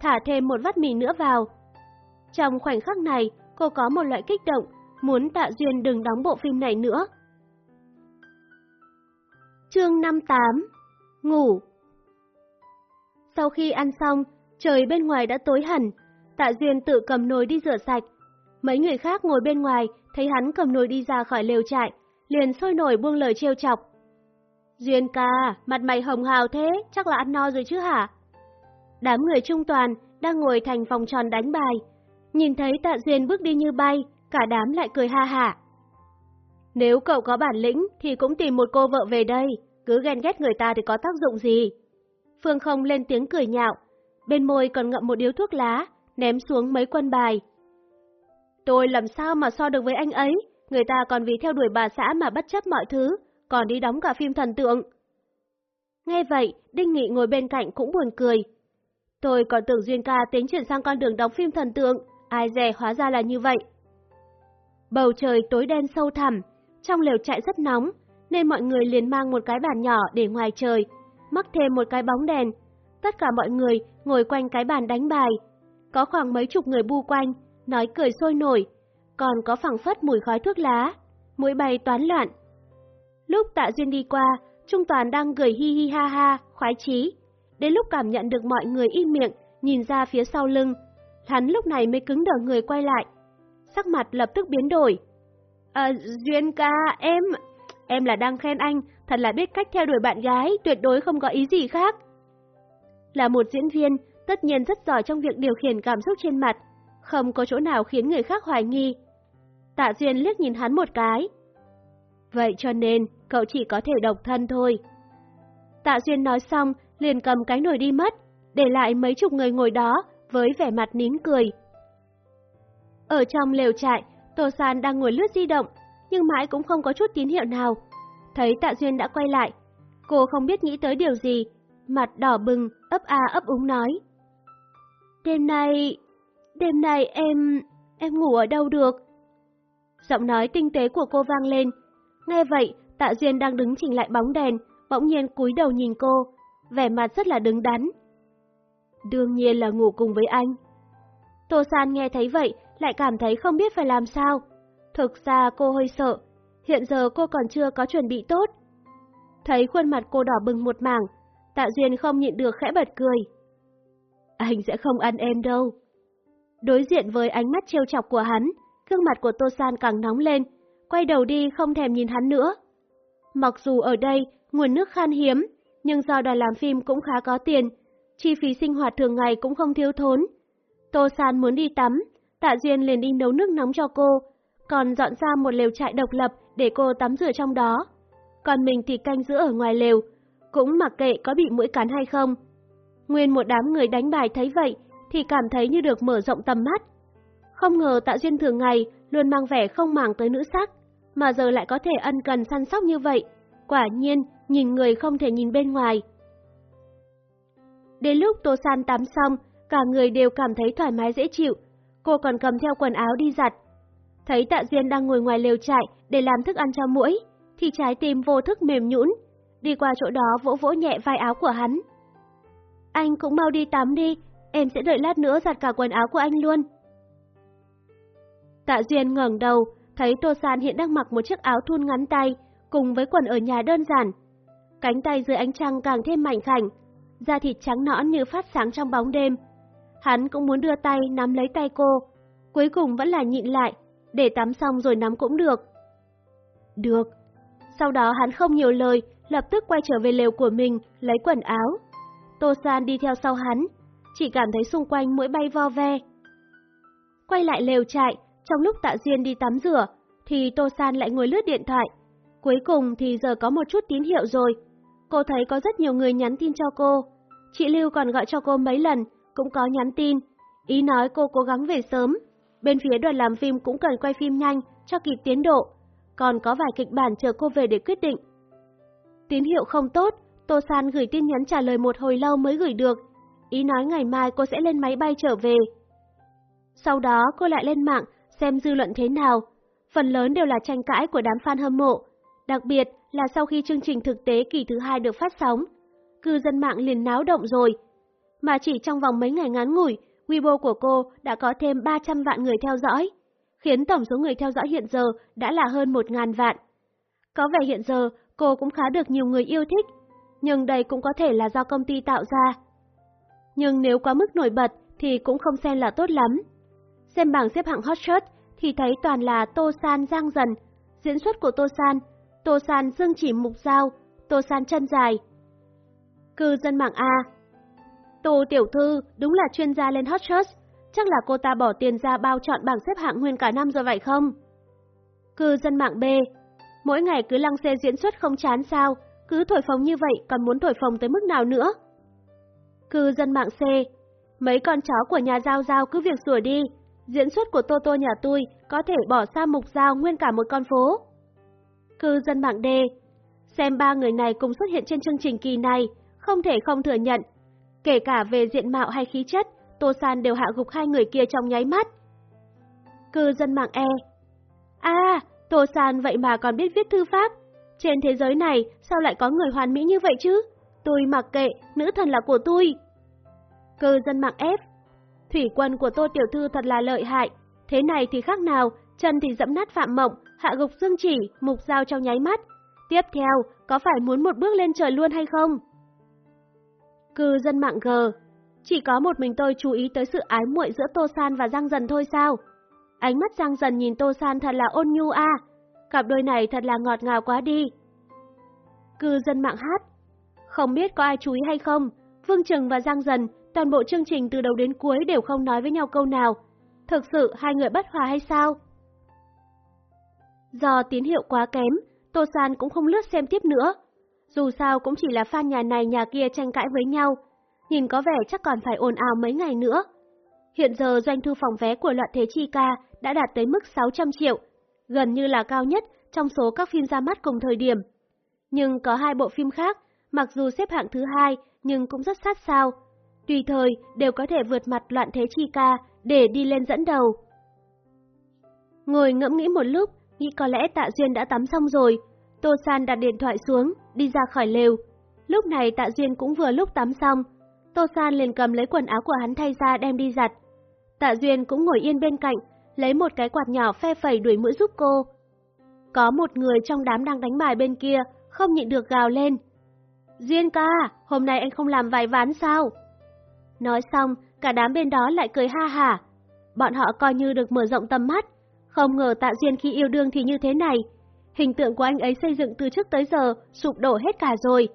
thả thêm một vắt mì nữa vào. Trong khoảnh khắc này, cô có một loại kích động, muốn Tạ Duyên đừng đóng bộ phim này nữa. Chương 58 Ngủ Sau khi ăn xong, trời bên ngoài đã tối hẳn, Tạ Duyên tự cầm nồi đi rửa sạch. Mấy người khác ngồi bên ngoài, thấy hắn cầm nồi đi ra khỏi lều trại, liền sôi nổi buông lời trêu chọc. Duyên ca, mặt mày hồng hào thế, chắc là ăn no rồi chứ hả? Đám người trung toàn đang ngồi thành vòng tròn đánh bài. Nhìn thấy Tạ Duyên bước đi như bay, cả đám lại cười ha hả. Nếu cậu có bản lĩnh thì cũng tìm một cô vợ về đây, cứ ghen ghét người ta thì có tác dụng gì? Phương không lên tiếng cười nhạo, bên môi còn ngậm một điếu thuốc lá, ném xuống mấy quân bài. Tôi làm sao mà so được với anh ấy, người ta còn vì theo đuổi bà xã mà bất chấp mọi thứ, còn đi đóng cả phim thần tượng. Nghe vậy, Đinh Nghị ngồi bên cạnh cũng buồn cười. Tôi còn tưởng Duyên ca tính chuyển sang con đường đóng phim thần tượng, ai dè hóa ra là như vậy. Bầu trời tối đen sâu thẳm, trong lều trại rất nóng, nên mọi người liền mang một cái bàn nhỏ để ngoài trời, mắc thêm một cái bóng đèn. Tất cả mọi người ngồi quanh cái bàn đánh bài. Có khoảng mấy chục người bu quanh, nói cười sôi nổi, còn có phẳng phất mùi khói thuốc lá, mũi bay toán loạn. Lúc tạ duyên đi qua, Trung Toàn đang cười hi hi ha ha, khoái chí. Đến lúc cảm nhận được mọi người im miệng, nhìn ra phía sau lưng, hắn lúc này mới cứng đờ người quay lại. Sắc mặt lập tức biến đổi. À, Duyên ca, em... Em là đang khen anh, thật là biết cách theo đuổi bạn gái, tuyệt đối không có ý gì khác. Là một diễn viên, tất nhiên rất giỏi trong việc điều khiển cảm xúc trên mặt, không có chỗ nào khiến người khác hoài nghi. Tạ Duyên liếc nhìn hắn một cái. Vậy cho nên, cậu chỉ có thể độc thân thôi. Tạ Duyên nói xong, liền cầm cái nồi đi mất, để lại mấy chục người ngồi đó với vẻ mặt nín cười. Ở trong lều trại, Tô San đang ngồi lướt di động, nhưng mãi cũng không có chút tín hiệu nào. Thấy Tạ Duyên đã quay lại, cô không biết nghĩ tới điều gì, mặt đỏ bừng, ấp a ấp úng nói. Đêm nay, đêm nay em, em ngủ ở đâu được? Giọng nói tinh tế của cô vang lên. Nghe vậy, Tạ Duyên đang đứng chỉnh lại bóng đèn, bỗng nhiên cúi đầu nhìn cô, vẻ mặt rất là đứng đắn. Đương nhiên là ngủ cùng với anh. Tô San nghe thấy vậy, lại cảm thấy không biết phải làm sao. Thực ra cô hơi sợ, hiện giờ cô còn chưa có chuẩn bị tốt. Thấy khuôn mặt cô đỏ bừng một mảng, Tạ Duyên không nhịn được khẽ bật cười. Anh sẽ không ăn em đâu. Đối diện với ánh mắt trêu chọc của hắn, gương mặt của Tô San càng nóng lên, quay đầu đi không thèm nhìn hắn nữa. Mặc dù ở đây nguồn nước khan hiếm, nhưng do đoàn làm phim cũng khá có tiền, chi phí sinh hoạt thường ngày cũng không thiếu thốn. Tô San muốn đi tắm, Tạ Duyên liền đi nấu nước nóng cho cô, còn dọn ra một lều trại độc lập để cô tắm rửa trong đó. Còn mình thì canh giữ ở ngoài lều, cũng mặc kệ có bị mũi cắn hay không. Nguyên một đám người đánh bài thấy vậy thì cảm thấy như được mở rộng tầm mắt. Không ngờ Tạ Duyên thường ngày luôn mang vẻ không màng tới nữ sắc, mà giờ lại có thể ân cần săn sóc như vậy. Quả nhiên, nhìn người không thể nhìn bên ngoài. Đến lúc Tô San tắm xong, cả người đều cảm thấy thoải mái dễ chịu. Cô còn cầm theo quần áo đi giặt. Thấy Tạ Duyên đang ngồi ngoài lều trại để làm thức ăn cho muỗi, thì trái tim vô thức mềm nhũn, đi qua chỗ đó vỗ vỗ nhẹ vai áo của hắn. Anh cũng mau đi tắm đi, em sẽ đợi lát nữa giặt cả quần áo của anh luôn. Tạ Duyên ngẩng đầu, thấy Tô San hiện đang mặc một chiếc áo thun ngắn tay, cùng với quần ở nhà đơn giản. Cánh tay dưới ánh trăng càng thêm mảnh khảnh, da thịt trắng nõn như phát sáng trong bóng đêm. Hắn cũng muốn đưa tay nắm lấy tay cô, cuối cùng vẫn là nhịn lại, để tắm xong rồi nắm cũng được. Được. Sau đó hắn không nhiều lời, lập tức quay trở về lều của mình, lấy quần áo. Tô San đi theo sau hắn, chỉ cảm thấy xung quanh mũi bay vo ve. Quay lại lều trại, trong lúc Tạ Duyên đi tắm rửa, thì Tô San lại ngồi lướt điện thoại. Cuối cùng thì giờ có một chút tín hiệu rồi. Cô thấy có rất nhiều người nhắn tin cho cô. Chị Lưu còn gọi cho cô mấy lần, cũng có nhắn tin. Ý nói cô cố gắng về sớm. Bên phía đoàn làm phim cũng cần quay phim nhanh, cho kịp tiến độ. Còn có vài kịch bản chờ cô về để quyết định. Tín hiệu không tốt, Tô San gửi tin nhắn trả lời một hồi lâu mới gửi được. Ý nói ngày mai cô sẽ lên máy bay trở về. Sau đó cô lại lên mạng xem dư luận thế nào. Phần lớn đều là tranh cãi của đám fan hâm mộ, đặc biệt là sau khi chương trình thực tế kỳ thứ hai được phát sóng. Cư dân mạng liền náo động rồi. Mà chỉ trong vòng mấy ngày ngắn ngủi, Weibo của cô đã có thêm 300 vạn người theo dõi, khiến tổng số người theo dõi hiện giờ đã là hơn 1.000 vạn. Có vẻ hiện giờ cô cũng khá được nhiều người yêu thích, nhưng đây cũng có thể là do công ty tạo ra. Nhưng nếu quá mức nổi bật thì cũng không xem là tốt lắm. Xem bảng xếp hạng hot shot thì thấy toàn là Tô San Giang Dần, diễn xuất của Tô San, Tô San dương chỉ mục dao, Tô San chân dài. Cư dân mạng A Tô Tiểu Thư đúng là chuyên gia lên hot search, chắc là cô ta bỏ tiền ra bao chọn bảng xếp hạng nguyên cả năm rồi vậy không? Cư dân mạng B Mỗi ngày cứ lăng xê diễn xuất không chán sao, cứ thổi phồng như vậy còn muốn thổi phồng tới mức nào nữa? Cư dân mạng C Mấy con chó của nhà Giao Giao cứ việc sủa đi, diễn xuất của Tô Tô nhà tôi có thể bỏ xa mục giao nguyên cả một con phố. Cư dân mạng D Xem ba người này cùng xuất hiện trên chương trình kỳ này, không thể không thừa nhận. Kể cả về diện mạo hay khí chất, Tô San đều hạ gục hai người kia trong nháy mắt. Cư dân mạng E À, Tô San vậy mà còn biết viết thư pháp. Trên thế giới này sao lại có người hoàn mỹ như vậy chứ? Tôi mặc kệ, nữ thần là của tôi. Cư dân mạng F Thủy quân của Tô Tiểu Thư thật là lợi hại. Thế này thì khác nào, chân thì dẫm nát Phạm Mộng, hạ gục Dương Chỉ, mục dao trong nháy mắt. Tiếp theo, có phải muốn một bước lên trời luôn hay không? Cư dân mạng G Chỉ có một mình tôi chú ý tới sự ái muội giữa Tô San và Giang Dần thôi sao? Ánh mắt Giang Dần nhìn Tô San thật là ôn nhu a, cặp đôi này thật là ngọt ngào quá đi. Cư dân mạng hát Không biết có ai chú ý hay không, Vương Trừng và Giang Dần toàn bộ chương trình từ đầu đến cuối đều không nói với nhau câu nào. Thực sự hai người bất hòa hay sao? Do tín hiệu quá kém, Tô San cũng không lướt xem tiếp nữa. Dù sao cũng chỉ là fan nhà này nhà kia tranh cãi với nhau, nhìn có vẻ chắc còn phải ồn ào mấy ngày nữa. Hiện giờ doanh thu phòng vé của loạn thế chi ca đã đạt tới mức 600 triệu, gần như là cao nhất trong số các phim ra mắt cùng thời điểm. Nhưng có hai bộ phim khác, mặc dù xếp hạng thứ hai nhưng cũng rất sát sao, tùy thời đều có thể vượt mặt loạn thế chi ca để đi lên dẫn đầu. Ngồi ngẫm nghĩ một lúc, nghĩ có lẽ Tạ Duyên đã tắm xong rồi, Tô San đặt điện thoại xuống, đi ra khỏi lều. Lúc này Tạ Duyên cũng vừa lúc tắm xong, Tô San liền cầm lấy quần áo của hắn thay ra đem đi giặt. Tạ Duyên cũng ngồi yên bên cạnh, lấy một cái quạt nhỏ phe phẩy đuổi mũi giúp cô. Có một người trong đám đang đánh bài bên kia, không nhịn được gào lên. Duyên ca, hôm nay anh không làm vài ván sao? Nói xong, cả đám bên đó lại cười ha hả. Bọn họ coi như được mở rộng tầm mắt. Không ngờ tạ Duyên khi yêu đương thì như thế này. Hình tượng của anh ấy xây dựng từ trước tới giờ, sụp đổ hết cả rồi.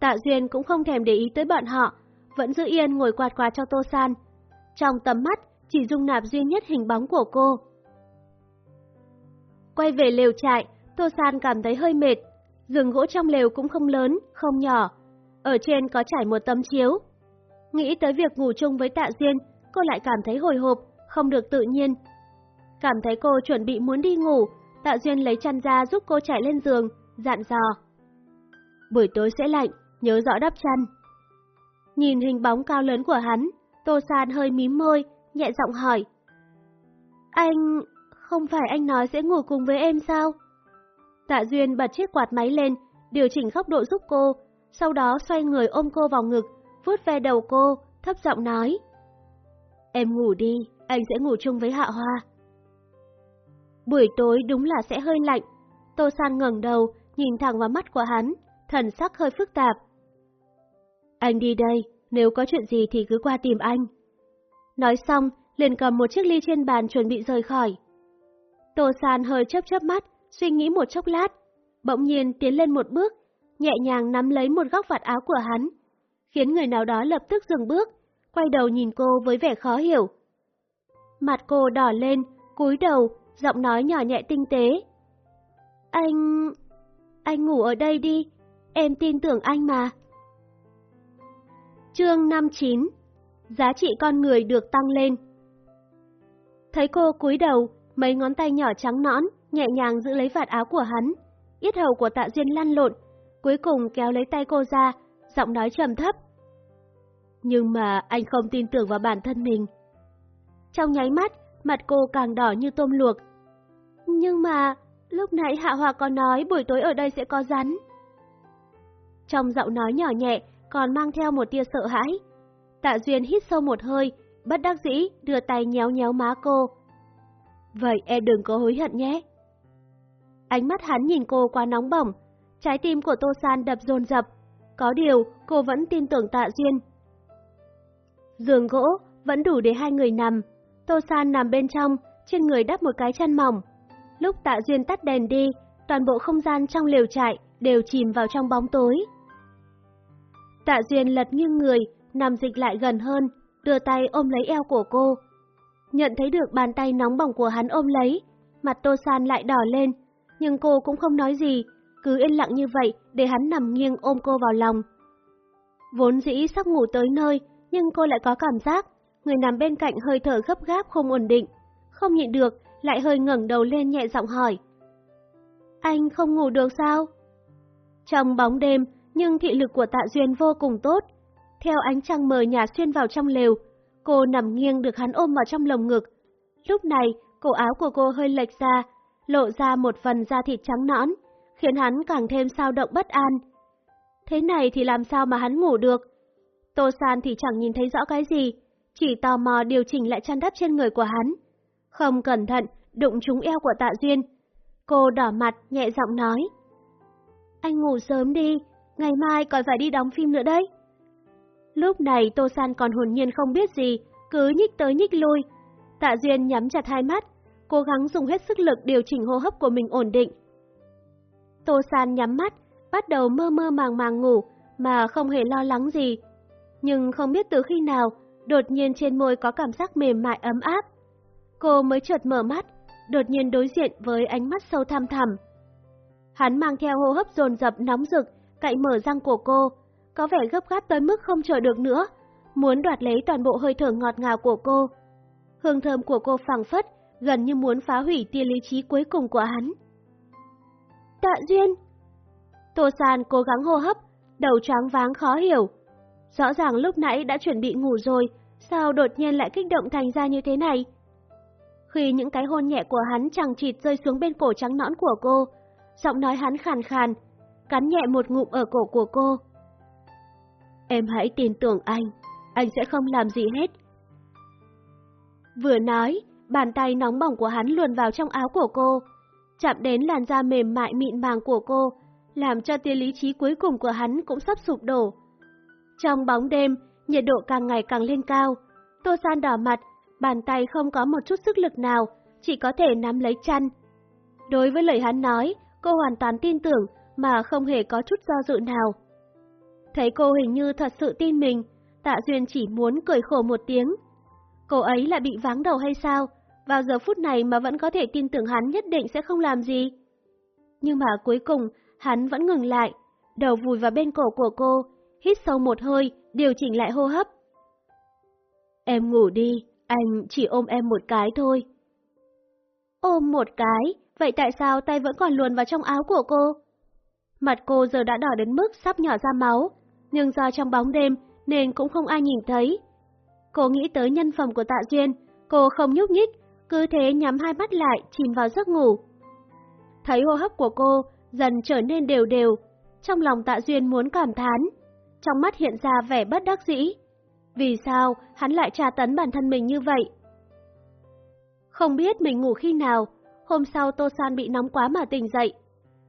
Tạ Duyên cũng không thèm để ý tới bọn họ, vẫn giữ yên ngồi quạt quạt cho Tô San. Trong tầm mắt, chỉ dung nạp duy nhất hình bóng của cô. Quay về lều trại, Tô San cảm thấy hơi mệt. Giường gỗ trong lều cũng không lớn, không nhỏ. Ở trên có trải một tấm chiếu. Nghĩ tới việc ngủ chung với Tạ Duyên, cô lại cảm thấy hồi hộp, không được tự nhiên. Cảm thấy cô chuẩn bị muốn đi ngủ, Tạ Duyên lấy chăn ra giúp cô chạy lên giường, dặn dò. Buổi tối sẽ lạnh, nhớ rõ đắp chăn. Nhìn hình bóng cao lớn của hắn, Tô San hơi mím môi, nhẹ giọng hỏi. Anh... không phải anh nói sẽ ngủ cùng với em sao? Tạ Duyên bật chiếc quạt máy lên, điều chỉnh góc độ giúp cô, sau đó xoay người ôm cô vào ngực, vuốt ve đầu cô, thấp giọng nói. Em ngủ đi, anh sẽ ngủ chung với Hạ Hoa. Buổi tối đúng là sẽ hơi lạnh. Tô San ngẩng đầu, nhìn thẳng vào mắt của hắn, thần sắc hơi phức tạp. Anh đi đây, nếu có chuyện gì thì cứ qua tìm anh. Nói xong, liền cầm một chiếc ly trên bàn chuẩn bị rời khỏi. Tô San hơi chớp chớp mắt, suy nghĩ một chốc lát, bỗng nhiên tiến lên một bước, nhẹ nhàng nắm lấy một góc vạt áo của hắn, khiến người nào đó lập tức dừng bước, quay đầu nhìn cô với vẻ khó hiểu. Mặt cô đỏ lên, cúi đầu, giọng nói nhỏ nhẹ tinh tế. Anh... anh ngủ ở đây đi, em tin tưởng anh mà. Chương 59 Giá trị con người được tăng lên Thấy cô cúi đầu, mấy ngón tay nhỏ trắng nõn, nhẹ nhàng giữ lấy vạt áo của hắn. Yết hầu của tạ duyên lăn lộn, cuối cùng kéo lấy tay cô ra, giọng nói trầm thấp. Nhưng mà anh không tin tưởng vào bản thân mình. Trong nháy mắt, mặt cô càng đỏ như tôm luộc. Nhưng mà, lúc nãy Hạ Hòa có nói buổi tối ở đây sẽ có rắn. Trong giọng nói nhỏ nhẹ, còn mang theo một tia sợ hãi. Tạ Duyên hít sâu một hơi, bất đắc dĩ đưa tay nhéo nhéo má cô. Vậy em đừng có hối hận nhé. Ánh mắt hắn nhìn cô quá nóng bỏng, trái tim của Tô San đập dồn dập. Có điều, cô vẫn tin tưởng Tạ Duyên. Giường gỗ vẫn đủ để hai người nằm. Tô San nằm bên trong, trên người đắp một cái chăn mỏng. Lúc Tạ Duyên tắt đèn đi, toàn bộ không gian trong lều trại đều chìm vào trong bóng tối. Tạ Duyên lật nghiêng người, nằm dịch lại gần hơn, đưa tay ôm lấy eo của cô. Nhận thấy được bàn tay nóng bỏng của hắn ôm lấy, mặt Tô San lại đỏ lên, nhưng cô cũng không nói gì, cứ yên lặng như vậy để hắn nằm nghiêng ôm cô vào lòng. Vốn dĩ sắp ngủ tới nơi, nhưng cô lại có cảm giác, người nằm bên cạnh hơi thở gấp gáp không ổn định, không nhịn được, lại hơi ngẩng đầu lên nhẹ giọng hỏi. Anh không ngủ được sao? Trong bóng đêm, nhưng thị lực của tạ duyên vô cùng tốt. Theo ánh trăng mờ nhà xuyên vào trong lều, cô nằm nghiêng được hắn ôm vào trong lồng ngực. Lúc này, cổ áo của cô hơi lệch ra, lộ ra một phần da thịt trắng nõn, khiến hắn càng thêm sao động bất an. Thế này thì làm sao mà hắn ngủ được? Tô San thì chẳng nhìn thấy rõ cái gì, chỉ tò mò điều chỉnh lại chăn đắp trên người của hắn. Không cẩn thận, đụng trúng eo của tạ duyên. Cô đỏ mặt, nhẹ giọng nói. Anh ngủ sớm đi, ngày mai còn phải đi đóng phim nữa đấy. Lúc này Tô San còn hồn nhiên không biết gì, cứ nhích tới nhích lui. Tạ Duyên nhắm chặt hai mắt, cố gắng dùng hết sức lực điều chỉnh hô hấp của mình ổn định. Tô San nhắm mắt, bắt đầu mơ mơ màng màng ngủ mà không hề lo lắng gì. Nhưng không biết từ khi nào, đột nhiên trên môi có cảm giác mềm mại ấm áp. Cô mới chợt mở mắt, đột nhiên đối diện với ánh mắt sâu thăm thẳm. Hắn mang theo hô hấp dồn dập nóng rực, cậy mở răng của cô, có vẻ gấp gáp tới mức không chờ được nữa, muốn đoạt lấy toàn bộ hơi thở ngọt ngào của cô. Hương thơm của cô phẳng phất, gần như muốn phá hủy tia lý trí cuối cùng của hắn. Tạ Duyên! Tô San cố gắng hô hấp, đầu choáng váng khó hiểu. Rõ ràng lúc nãy đã chuẩn bị ngủ rồi, sao đột nhiên lại kích động thành ra như thế này? Khi những cái hôn nhẹ của hắn chẳng chịt rơi xuống bên cổ trắng nõn của cô, giọng nói hắn khàn khàn, cắn nhẹ một ngụm ở cổ của cô. Em hãy tin tưởng anh, anh sẽ không làm gì hết. Vừa nói, bàn tay nóng bỏng của hắn luồn vào trong áo của cô, chạm đến làn da mềm mại mịn màng của cô, làm cho tia lý trí cuối cùng của hắn cũng sắp sụp đổ. Trong bóng đêm, nhiệt độ càng ngày càng lên cao, Tô San đỏ mặt, bàn tay không có một chút sức lực nào, chỉ có thể nắm lấy chăn. Đối với lời hắn nói, cô hoàn toàn tin tưởng mà không hề có chút do dự nào. Thấy cô hình như thật sự tin mình, Tạ Duyên chỉ muốn cười khổ một tiếng. Cô ấy lại bị váng đầu hay sao? Vào giờ phút này mà vẫn có thể tin tưởng hắn nhất định sẽ không làm gì. Nhưng mà cuối cùng, hắn vẫn ngừng lại, đầu vùi vào bên cổ của cô, hít sâu một hơi, điều chỉnh lại hô hấp. Em ngủ đi, anh chỉ ôm em một cái thôi. Ôm một cái, vậy tại sao tay vẫn còn luồn vào trong áo của cô? Mặt cô giờ đã đỏ đến mức sắp nhỏ ra máu, nhưng do trong bóng đêm nên cũng không ai nhìn thấy. Cô nghĩ tới nhân phẩm của Tạ Duyên, cô không nhúc nhích, cứ thế nhắm hai mắt lại chìm vào giấc ngủ. Thấy hô hấp của cô dần trở nên đều đều, trong lòng Tạ Duyên muốn cảm thán, trong mắt hiện ra vẻ bất đắc dĩ. Vì sao hắn lại tra tấn bản thân mình như vậy? Không biết mình ngủ khi nào, hôm sau Tô San bị nóng quá mà tỉnh dậy.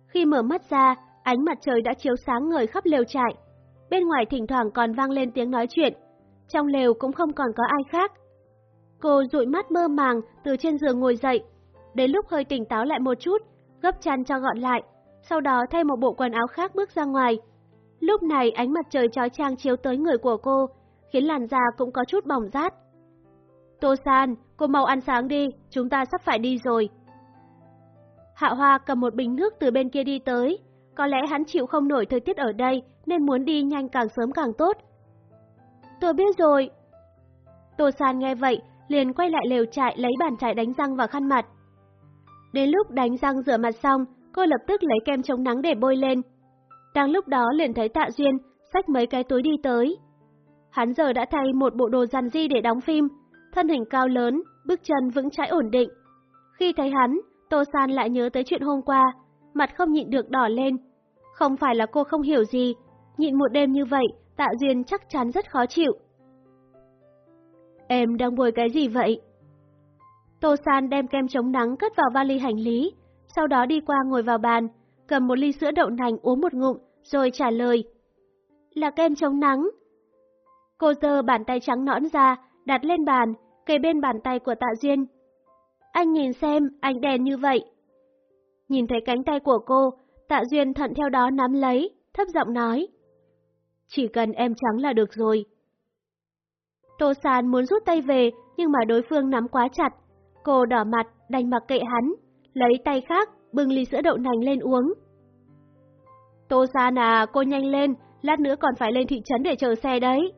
Khi mở mắt ra, ánh mặt trời đã chiếu sáng ngời khắp lều trại. Bên ngoài thỉnh thoảng còn vang lên tiếng nói chuyện, trong lều cũng không còn có ai khác. Cô dụi mắt mơ màng từ trên giường ngồi dậy, đến lúc hơi tỉnh táo lại một chút, gấp chăn cho gọn lại, sau đó thay một bộ quần áo khác bước ra ngoài. Lúc này ánh mặt trời chói trang chiếu tới người của cô, khiến làn da cũng có chút bỏng rát. Tô San, cô mau ăn sáng đi, chúng ta sắp phải đi rồi. Hạ Hoa cầm một bình nước từ bên kia đi tới, có lẽ hắn chịu không nổi thời tiết ở đây nên muốn đi nhanh càng sớm càng tốt. Tôi biết rồi. Tô San nghe vậy, liền quay lại lều trại lấy bàn chải đánh răng và khăn mặt. Đến lúc đánh răng rửa mặt xong, cô lập tức lấy kem chống nắng để bôi lên. Đang lúc đó liền thấy Tạ Duyên xách mấy cái túi đi tới. Hắn giờ đã thay một bộ đồ dàn di để đóng phim, thân hình cao lớn, bước chân vững chãi ổn định. Khi thấy hắn, Tô San lại nhớ tới chuyện hôm qua, mặt không nhịn được đỏ lên. Không phải là cô không hiểu gì, nhịn một đêm như vậy, Tạ Duyên chắc chắn rất khó chịu. Em đang bồi cái gì vậy? Tô San đem kem chống nắng cất vào vali hành lý, sau đó đi qua ngồi vào bàn, cầm một ly sữa đậu nành uống một ngụm, rồi trả lời. Là kem chống nắng. Cô giơ bàn tay trắng nõn ra, đặt lên bàn, kề bên bàn tay của Tạ Duyên. Anh nhìn xem, anh đèn như vậy. Nhìn thấy cánh tay của cô, Tạ Duyên thận theo đó nắm lấy, thấp giọng nói. Chỉ cần em trắng là được rồi. Tô San muốn rút tay về, nhưng mà đối phương nắm quá chặt. Cô đỏ mặt, đành mặc kệ hắn, lấy tay khác, bưng ly sữa đậu nành lên uống. Tô San à, cô nhanh lên, lát nữa còn phải lên thị trấn để chờ xe đấy.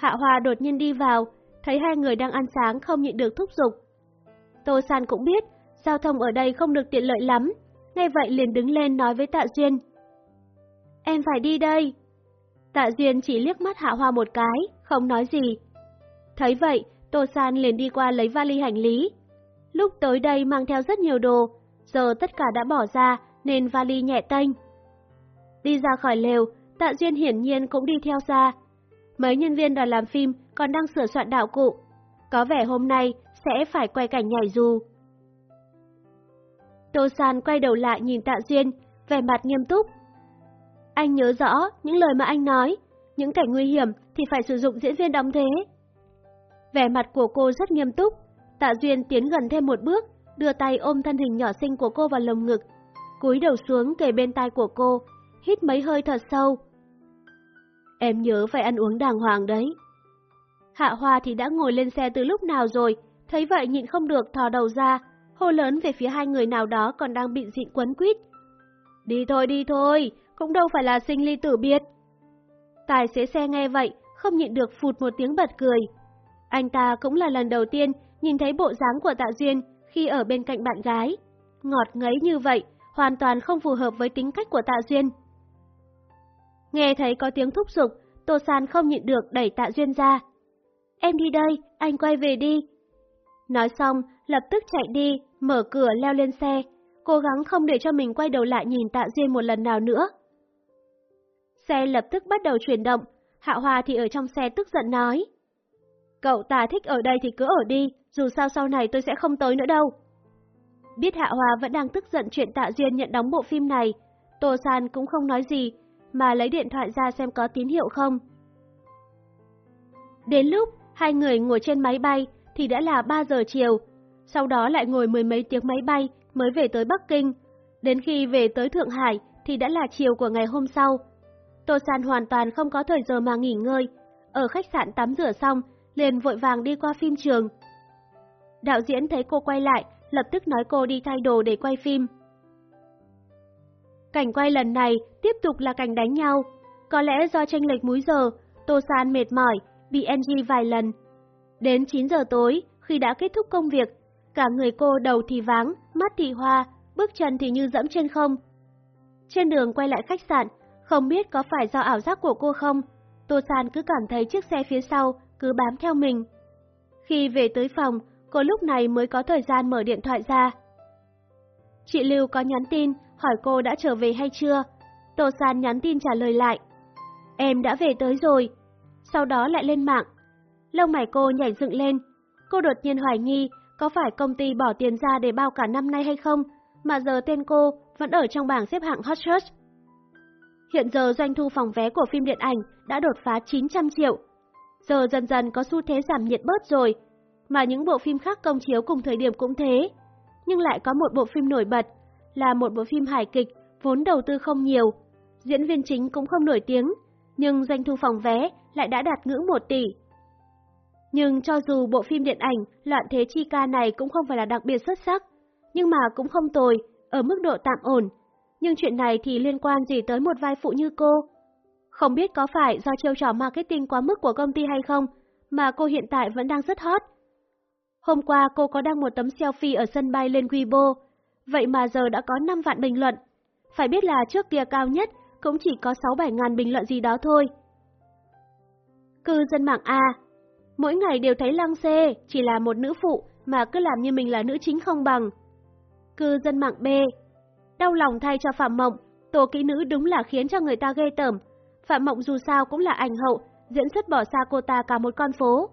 Hạ Hoa đột nhiên đi vào, thấy hai người đang ăn sáng không nhịn được thúc giục. Tô San cũng biết, giao thông ở đây không được tiện lợi lắm, ngay vậy liền đứng lên nói với Tạ Duyên. Em phải đi đây. Tạ Duyên chỉ liếc mắt Hạ Hoa một cái, không nói gì. Thấy vậy, Tô San liền đi qua lấy vali hành lý. Lúc tới đây mang theo rất nhiều đồ, giờ tất cả đã bỏ ra nên vali nhẹ tênh. Đi ra khỏi lều, Tạ Duyên hiển nhiên cũng đi theo ra. Mấy nhân viên đoàn làm phim còn đang sửa soạn đạo cụ. Có vẻ hôm nay sẽ phải quay cảnh nhảy dù. Tô San quay đầu lại nhìn Tạ Duyên, vẻ mặt nghiêm túc. Anh nhớ rõ những lời mà anh nói, những cảnh nguy hiểm thì phải sử dụng diễn viên đóng thế. Vẻ mặt của cô rất nghiêm túc, Tạ Duyên tiến gần thêm một bước, đưa tay ôm thân hình nhỏ xinh của cô vào lồng ngực, cúi đầu xuống kề bên tai của cô, hít mấy hơi thật sâu. Em nhớ phải ăn uống đàng hoàng đấy. Hạ Hoa thì đã ngồi lên xe từ lúc nào rồi, thấy vậy nhịn không được thò đầu ra, hô lớn về phía hai người nào đó còn đang bị dịn quấn quýt. Đi thôi đi thôi, cũng đâu phải là sinh ly tử biệt. Tài xế xe nghe vậy, không nhịn được phụt một tiếng bật cười. Anh ta cũng là lần đầu tiên nhìn thấy bộ dáng của Tạ Duyên khi ở bên cạnh bạn gái. Ngọt ngấy như vậy, hoàn toàn không phù hợp với tính cách của Tạ Duyên. Nghe thấy có tiếng thúc giục, Tô San không nhịn được đẩy Tạ Duyên ra. Em đi đây, anh quay về đi. Nói xong, lập tức chạy đi, mở cửa leo lên xe, cố gắng không để cho mình quay đầu lại nhìn Tạ Duyên một lần nào nữa. Xe lập tức bắt đầu chuyển động, Hạ Hoa thì ở trong xe tức giận nói. Cậu ta thích ở đây thì cứ ở đi, dù sao sau này tôi sẽ không tới nữa đâu. Biết Hạ Hòa vẫn đang tức giận chuyện Tạ Duyên nhận đóng bộ phim này, Tô San cũng không nói gì, mà lấy điện thoại ra xem có tín hiệu không. Đến lúc hai người ngồi trên máy bay thì đã là 3 giờ chiều, sau đó lại ngồi mười mấy tiếng máy bay mới về tới Bắc Kinh. Đến khi về tới Thượng Hải thì đã là chiều của ngày hôm sau. Tô San hoàn toàn không có thời giờ mà nghỉ ngơi, ở khách sạn tắm rửa xong, liền vội vàng đi qua phim trường. Đạo diễn thấy cô quay lại, lập tức nói cô đi thay đồ để quay phim. Cảnh quay lần này tiếp tục là cảnh đánh nhau. Có lẽ do tranh lệch múi giờ, Tô San mệt mỏi, bị NG vài lần. Đến 9 giờ tối, khi đã kết thúc công việc, cả người cô đầu thì váng, mắt thì hoa, bước chân thì như dẫm trên không. Trên đường quay lại khách sạn, không biết có phải do ảo giác của cô không, Tô San cứ cảm thấy chiếc xe phía sau cứ bám theo mình. Khi về tới phòng, cô lúc này mới có thời gian mở điện thoại ra. Chị Lưu có nhắn tin hỏi cô đã trở về hay chưa. Tô San nhắn tin trả lời lại. Em đã về tới rồi. Sau đó lại lên mạng. Lông mày cô nhảy dựng lên. Cô đột nhiên hoài nghi có phải công ty bỏ tiền ra để bao cả năm nay hay không, mà giờ tên cô vẫn ở trong bảng xếp hạng Hot Search. Hiện giờ doanh thu phòng vé của phim điện ảnh đã đột phá 900 triệu. Giờ dần dần có xu thế giảm nhiệt bớt rồi, mà những bộ phim khác công chiếu cùng thời điểm cũng thế. Nhưng lại có một bộ phim nổi bật, là một bộ phim hài kịch, vốn đầu tư không nhiều. Diễn viên chính cũng không nổi tiếng, nhưng doanh thu phòng vé lại đã đạt ngưỡng 1 tỷ. Nhưng cho dù bộ phim điện ảnh Loạn Thế Chi Ca này cũng không phải là đặc biệt xuất sắc, nhưng mà cũng không tồi, ở mức độ tạm ổn. Nhưng chuyện này thì liên quan gì tới một vai phụ như cô? Không biết có phải do chiêu trò marketing quá mức của công ty hay không, mà cô hiện tại vẫn đang rất hot. Hôm qua cô có đăng một tấm selfie ở sân bay lên Weibo, vậy mà giờ đã có 5 vạn bình luận. Phải biết là trước kia cao nhất cũng chỉ có 6-7 ngàn bình luận gì đó thôi. Cư dân mạng A Mỗi ngày đều thấy Lăng Xê chỉ là một nữ phụ mà cứ làm như mình là nữ chính không bằng. Cư dân mạng B Đau lòng thay cho Phạm Mộng, tổ kỹ nữ đúng là khiến cho người ta ghê tởm. Phạm Mộng dù sao cũng là ảnh hậu, diễn xuất bỏ xa cô ta cả một con phố.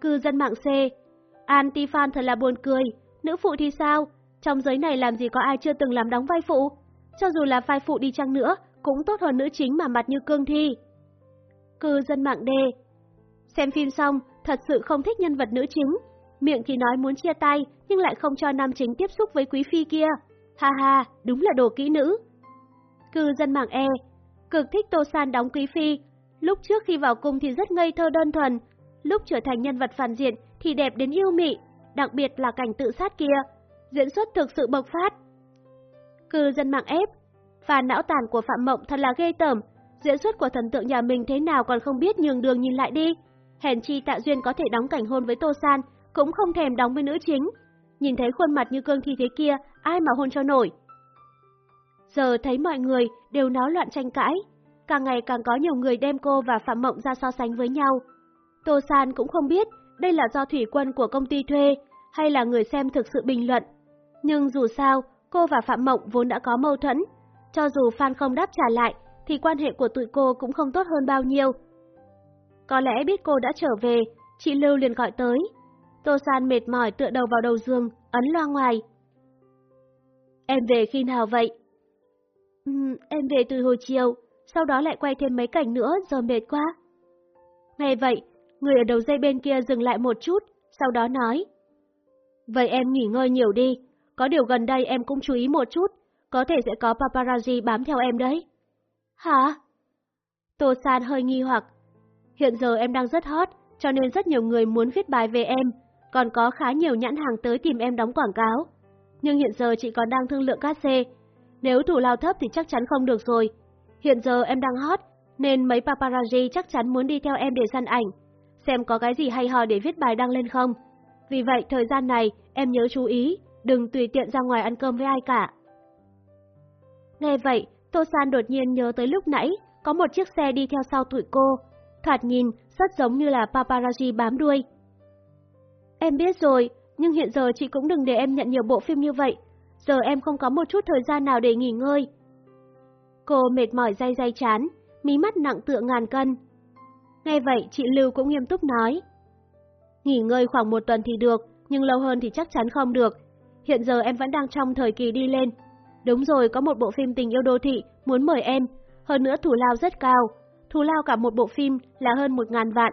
Cư dân mạng C Anti-fan thật là buồn cười, nữ phụ thì sao? Trong giới này làm gì có ai chưa từng làm đóng vai phụ? Cho dù là vai phụ đi chăng nữa, cũng tốt hơn nữ chính mà mặt như cương thi. Cư dân mạng D Xem phim xong, thật sự không thích nhân vật nữ chính. Miệng thì nói muốn chia tay, nhưng lại không cho nam chính tiếp xúc với quý phi kia. Ha ha, đúng là đồ kỹ nữ. Cư dân mạng E Cực thích Tô San đóng quý phi. Lúc trước khi vào cung thì rất ngây thơ đơn thuần. Lúc trở thành nhân vật phản diện thì đẹp đến yêu mị, đặc biệt là cảnh tự sát kia. Diễn xuất thực sự bộc phát. Cư dân mạng ép Và não tàn của Phạm Mộng thật là ghê tởm. Diễn xuất của thần tượng nhà mình thế nào còn không biết nhường đường nhìn lại đi. Hèn chi Tạ Duyên có thể đóng cảnh hôn với Tô San, cũng không thèm đóng với nữ chính. Nhìn thấy khuôn mặt như cương thi thế kia, ai mà hôn cho nổi. Giờ thấy mọi người đều náo loạn tranh cãi, càng ngày càng có nhiều người đem cô và Phạm Mộng ra so sánh với nhau. Tô San cũng không biết đây là do thủy quân của công ty thuê hay là người xem thực sự bình luận. Nhưng dù sao, cô và Phạm Mộng vốn đã có mâu thuẫn. Cho dù phan không đáp trả lại, thì quan hệ của tụi cô cũng không tốt hơn bao nhiêu. Có lẽ biết cô đã trở về, chị Lưu liền gọi tới. Tô San mệt mỏi tựa đầu vào đầu giường, ấn loa ngoài. Em về khi nào vậy? Uhm, em về từ hồi chiều, sau đó lại quay thêm mấy cảnh nữa, giờ mệt quá. Nghe vậy, người ở đầu dây bên kia dừng lại một chút, sau đó nói. Vậy em nghỉ ngơi nhiều đi, có điều gần đây em cũng chú ý một chút, có thể sẽ có paparazzi bám theo em đấy. Hả? Tô San hơi nghi hoặc. Hiện giờ em đang rất hot, cho nên rất nhiều người muốn viết bài về em, còn có khá nhiều nhãn hàng tới tìm em đóng quảng cáo. Nhưng hiện giờ chị còn đang thương lượng cát xê, nếu thủ lao thấp thì chắc chắn không được rồi. Hiện giờ em đang hot, nên mấy paparazzi chắc chắn muốn đi theo em để săn ảnh, xem có cái gì hay ho để viết bài đăng lên không. Vì vậy thời gian này em nhớ chú ý, đừng tùy tiện ra ngoài ăn cơm với ai cả. Nghe vậy, Tô San đột nhiên nhớ tới lúc nãy có một chiếc xe đi theo sau tụi cô, thoạt nhìn rất giống như là paparazzi bám đuôi. Em biết rồi, nhưng hiện giờ chị cũng đừng để em nhận nhiều bộ phim như vậy, giờ em không có một chút thời gian nào để nghỉ ngơi. Cô mệt mỏi day day chán, mí mắt nặng tựa ngàn cân. Nghe vậy chị Lưu cũng nghiêm túc nói, Nghỉ ngơi khoảng một tuần thì được, nhưng lâu hơn thì chắc chắn không được. Hiện giờ em vẫn đang trong thời kỳ đi lên. Đúng rồi, có một bộ phim tình yêu đô thị, muốn mời em. Hơn nữa thù lao rất cao. thù lao cả một bộ phim là hơn một ngàn vạn.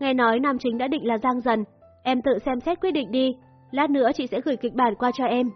Nghe nói nam chính đã định là Giang Dần. Em tự xem xét quyết định đi. Lát nữa chị sẽ gửi kịch bản qua cho em.